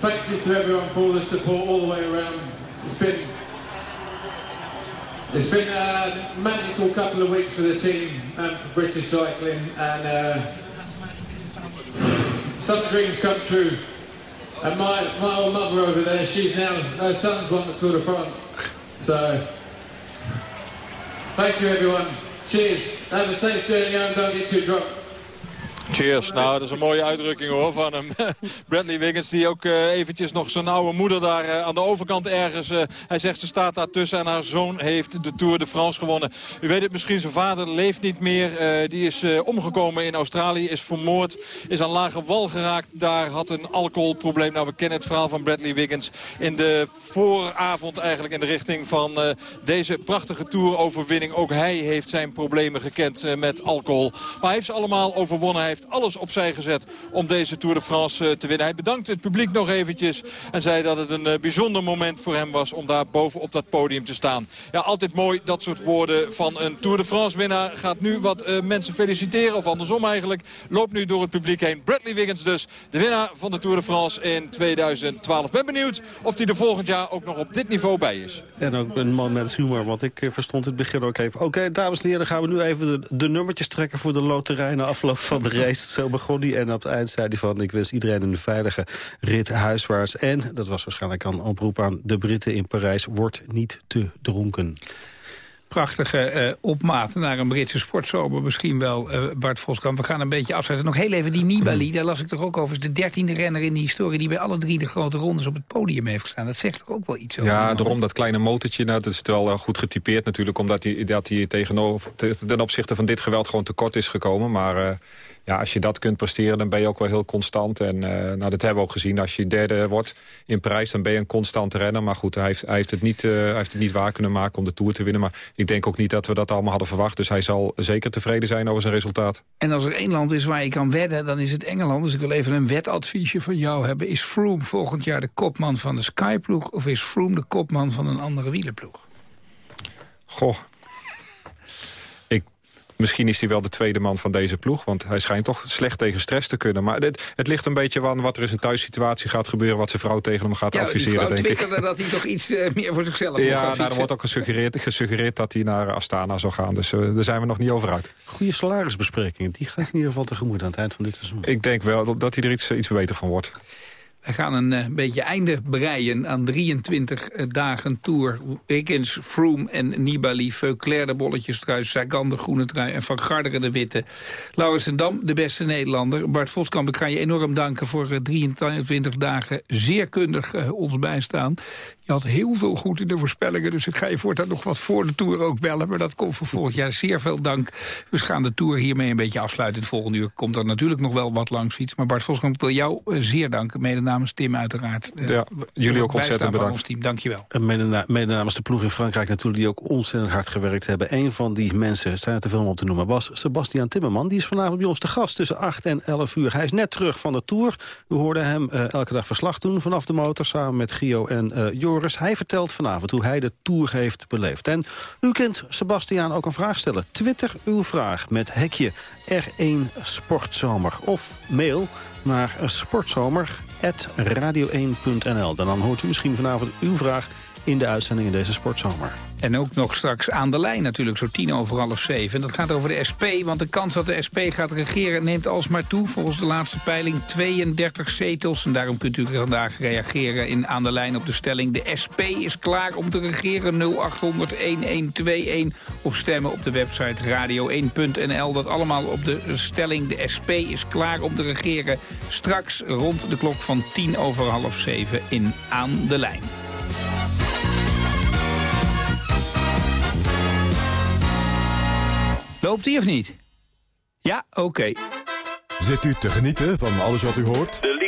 thank you to everyone for all the support all the way around. It's been it's been a magical couple of weeks for the team and for British cycling, and uh, some dreams come true. And my, my old mother over there, she's now, her son's won the Tour de France. So, thank you everyone. Cheers. Have a safe journey home, don't get too drunk. Cheers. Nou, dat is een mooie uitdrukking hoor van hem. *laughs* Bradley Wiggins die ook uh, eventjes nog zijn oude moeder daar uh, aan de overkant ergens... Uh, hij zegt ze staat daar tussen en haar zoon heeft de Tour de France gewonnen. U weet het misschien, zijn vader leeft niet meer. die is omgekomen in Australië, is vermoord, is aan lage wal geraakt. Daar had een alcoholprobleem. Nou, we kennen het verhaal van Bradley Wiggins. In de vooravond eigenlijk in de richting van deze prachtige Tour-overwinning. Ook hij heeft zijn problemen gekend met alcohol. Maar hij heeft ze allemaal overwonnen. Hij heeft alles opzij gezet om deze Tour de France te winnen. Hij bedankte het publiek nog eventjes en zei dat het een bijzonder moment voor hem was om daar boven op dat podium te staan. Ja, altijd mooi dat soort woorden van een Tour de France winnaar. Gaat nu wat uh, mensen feliciteren, of andersom eigenlijk. Loopt nu door het publiek heen. Bradley Wiggins dus, de winnaar van de Tour de France in 2012. Ben benieuwd of hij er volgend jaar ook nog op dit niveau bij is. En ook een man met humor, want ik verstond het begin ook even. Oké, dames en heren, gaan we nu even de, de nummertjes trekken voor de loterij na afloop van de race. Zo begon hij en op het eind zei hij van... ik wens iedereen een veilige rit huiswaarts. En, dat was waarschijnlijk een oproep aan de Britten in Parijs... wordt niet te dronken prachtige uh, opmaat naar een Britse sportzomer misschien wel, uh, Bart Voskamp. We gaan een beetje afzetten. Nog heel even die Nibali, daar las ik toch ook over. is de dertiende renner in die historie die bij alle drie de grote rondes op het podium heeft gestaan. Dat zegt toch ook wel iets over? Ja, daarom dat kleine motortje, nou, dat is wel uh, goed getypeerd natuurlijk. Omdat hij, dat hij tegenover, ten opzichte van dit geweld gewoon tekort is gekomen. Maar ja, als je dat kunt presteren, dan ben je ook wel heel constant. En uh, nou, dat hebben we ook gezien. Als je derde wordt in prijs, dan ben je een constante renner. Maar goed, hij heeft, hij heeft, het, niet, uh, hij heeft het niet waar kunnen maken om de Tour te winnen. Maar ik denk ook niet dat we dat allemaal hadden verwacht. Dus hij zal zeker tevreden zijn over zijn resultaat. En als er één land is waar je kan wedden, dan is het Engeland. Dus ik wil even een wetadviesje van jou hebben. Is Froome volgend jaar de kopman van de Skyploeg... of is Froome de kopman van een andere wielerploeg? Goh, Misschien is hij wel de tweede man van deze ploeg. Want hij schijnt toch slecht tegen stress te kunnen. Maar het, het ligt een beetje aan wat er in zijn thuissituatie gaat gebeuren. Wat zijn vrouw tegen hem gaat adviseren, denk ik. dat hij toch iets uh, meer voor zichzelf Ja, nou, er wordt ook gesuggereerd, gesuggereerd dat hij naar Astana zou gaan. Dus uh, daar zijn we nog niet over uit. Goede salarisbesprekingen. Die gaat in ieder geval tegemoet aan het eind van dit seizoen. Ik denk wel dat hij er iets, iets beter van wordt. Gaan een uh, beetje einde breien aan 23 uh, dagen Tour. Wiggins, Froome en Nibali, Veuclair de bolletjestrui, Sagan de groene trui en Van Garderen de witte. Laurens en Dam, de beste Nederlander. Bart Voskamp, ik ga je enorm danken voor uh, 23 dagen zeer kundig ons bijstaan. Je had heel veel goed in de voorspellingen, dus ik ga je voortaan nog wat voor de Tour ook bellen. Maar dat komt voor volgend jaar. Zeer veel dank. We gaan de Tour hiermee een beetje afsluiten. Het volgende uur komt er natuurlijk nog wel wat langs fiets. Maar Bart Voskamp, ik wil jou uh, zeer danken. Mede namens Tim uiteraard. Uh, ja, jullie ook ontzettend bedankt. Ons team. Dank je wel. En mede, mede, namens de ploeg in Frankrijk natuurlijk die ook ontzettend hard gewerkt hebben. Een van die mensen, zijn er te veel om op te noemen, was Sebastian Timmerman. Die is vanavond bij ons te gast tussen 8 en 11 uur. Hij is net terug van de Tour. We hoorden hem uh, elke dag verslag doen vanaf de motor samen met Gio en Joris. Hij vertelt vanavond hoe hij de Tour heeft beleefd. En u kunt Sebastiaan ook een vraag stellen. Twitter uw vraag met hekje R1 Sportzomer. Of mail naar sportzomer.radio1.nl. Dan hoort u misschien vanavond uw vraag in de uitzending in deze sportzomer. En ook nog straks aan de lijn natuurlijk, zo tien over half zeven. En dat gaat over de SP, want de kans dat de SP gaat regeren neemt alsmaar toe. Volgens de laatste peiling 32 zetels. En daarom kunt u vandaag reageren in aan de lijn op de stelling... de SP is klaar om te regeren 0800-1121... of stemmen op de website radio1.nl. Dat allemaal op de stelling de SP is klaar om te regeren. Straks rond de klok van tien over half zeven in Aan de Lijn. Loopt hij of niet? Ja, oké. Okay. Zit u te genieten van alles wat u hoort? De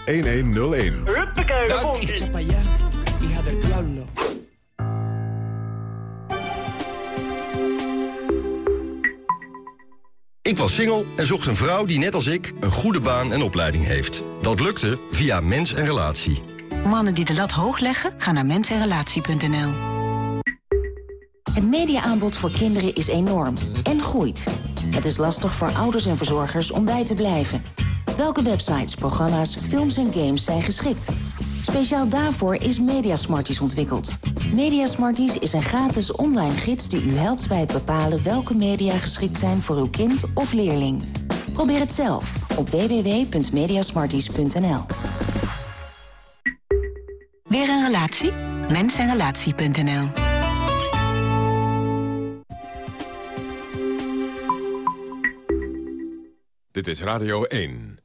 1101. Huppakee, hij. Ik was single en zocht een vrouw die net als ik een goede baan en opleiding heeft. Dat lukte via Mens en Relatie. Mannen die de lat hoog leggen, gaan naar mensenrelatie.nl. Het mediaaanbod voor kinderen is enorm en groeit. Het is lastig voor ouders en verzorgers om bij te blijven. Welke websites, programma's, films en games zijn geschikt? Speciaal daarvoor is Mediasmarties ontwikkeld. Mediasmarties is een gratis online gids die u helpt bij het bepalen welke media geschikt zijn voor uw kind of leerling. Probeer het zelf op www.mediasmarties.nl. Weer een relatie? Mensenrelatie.nl Dit is Radio 1.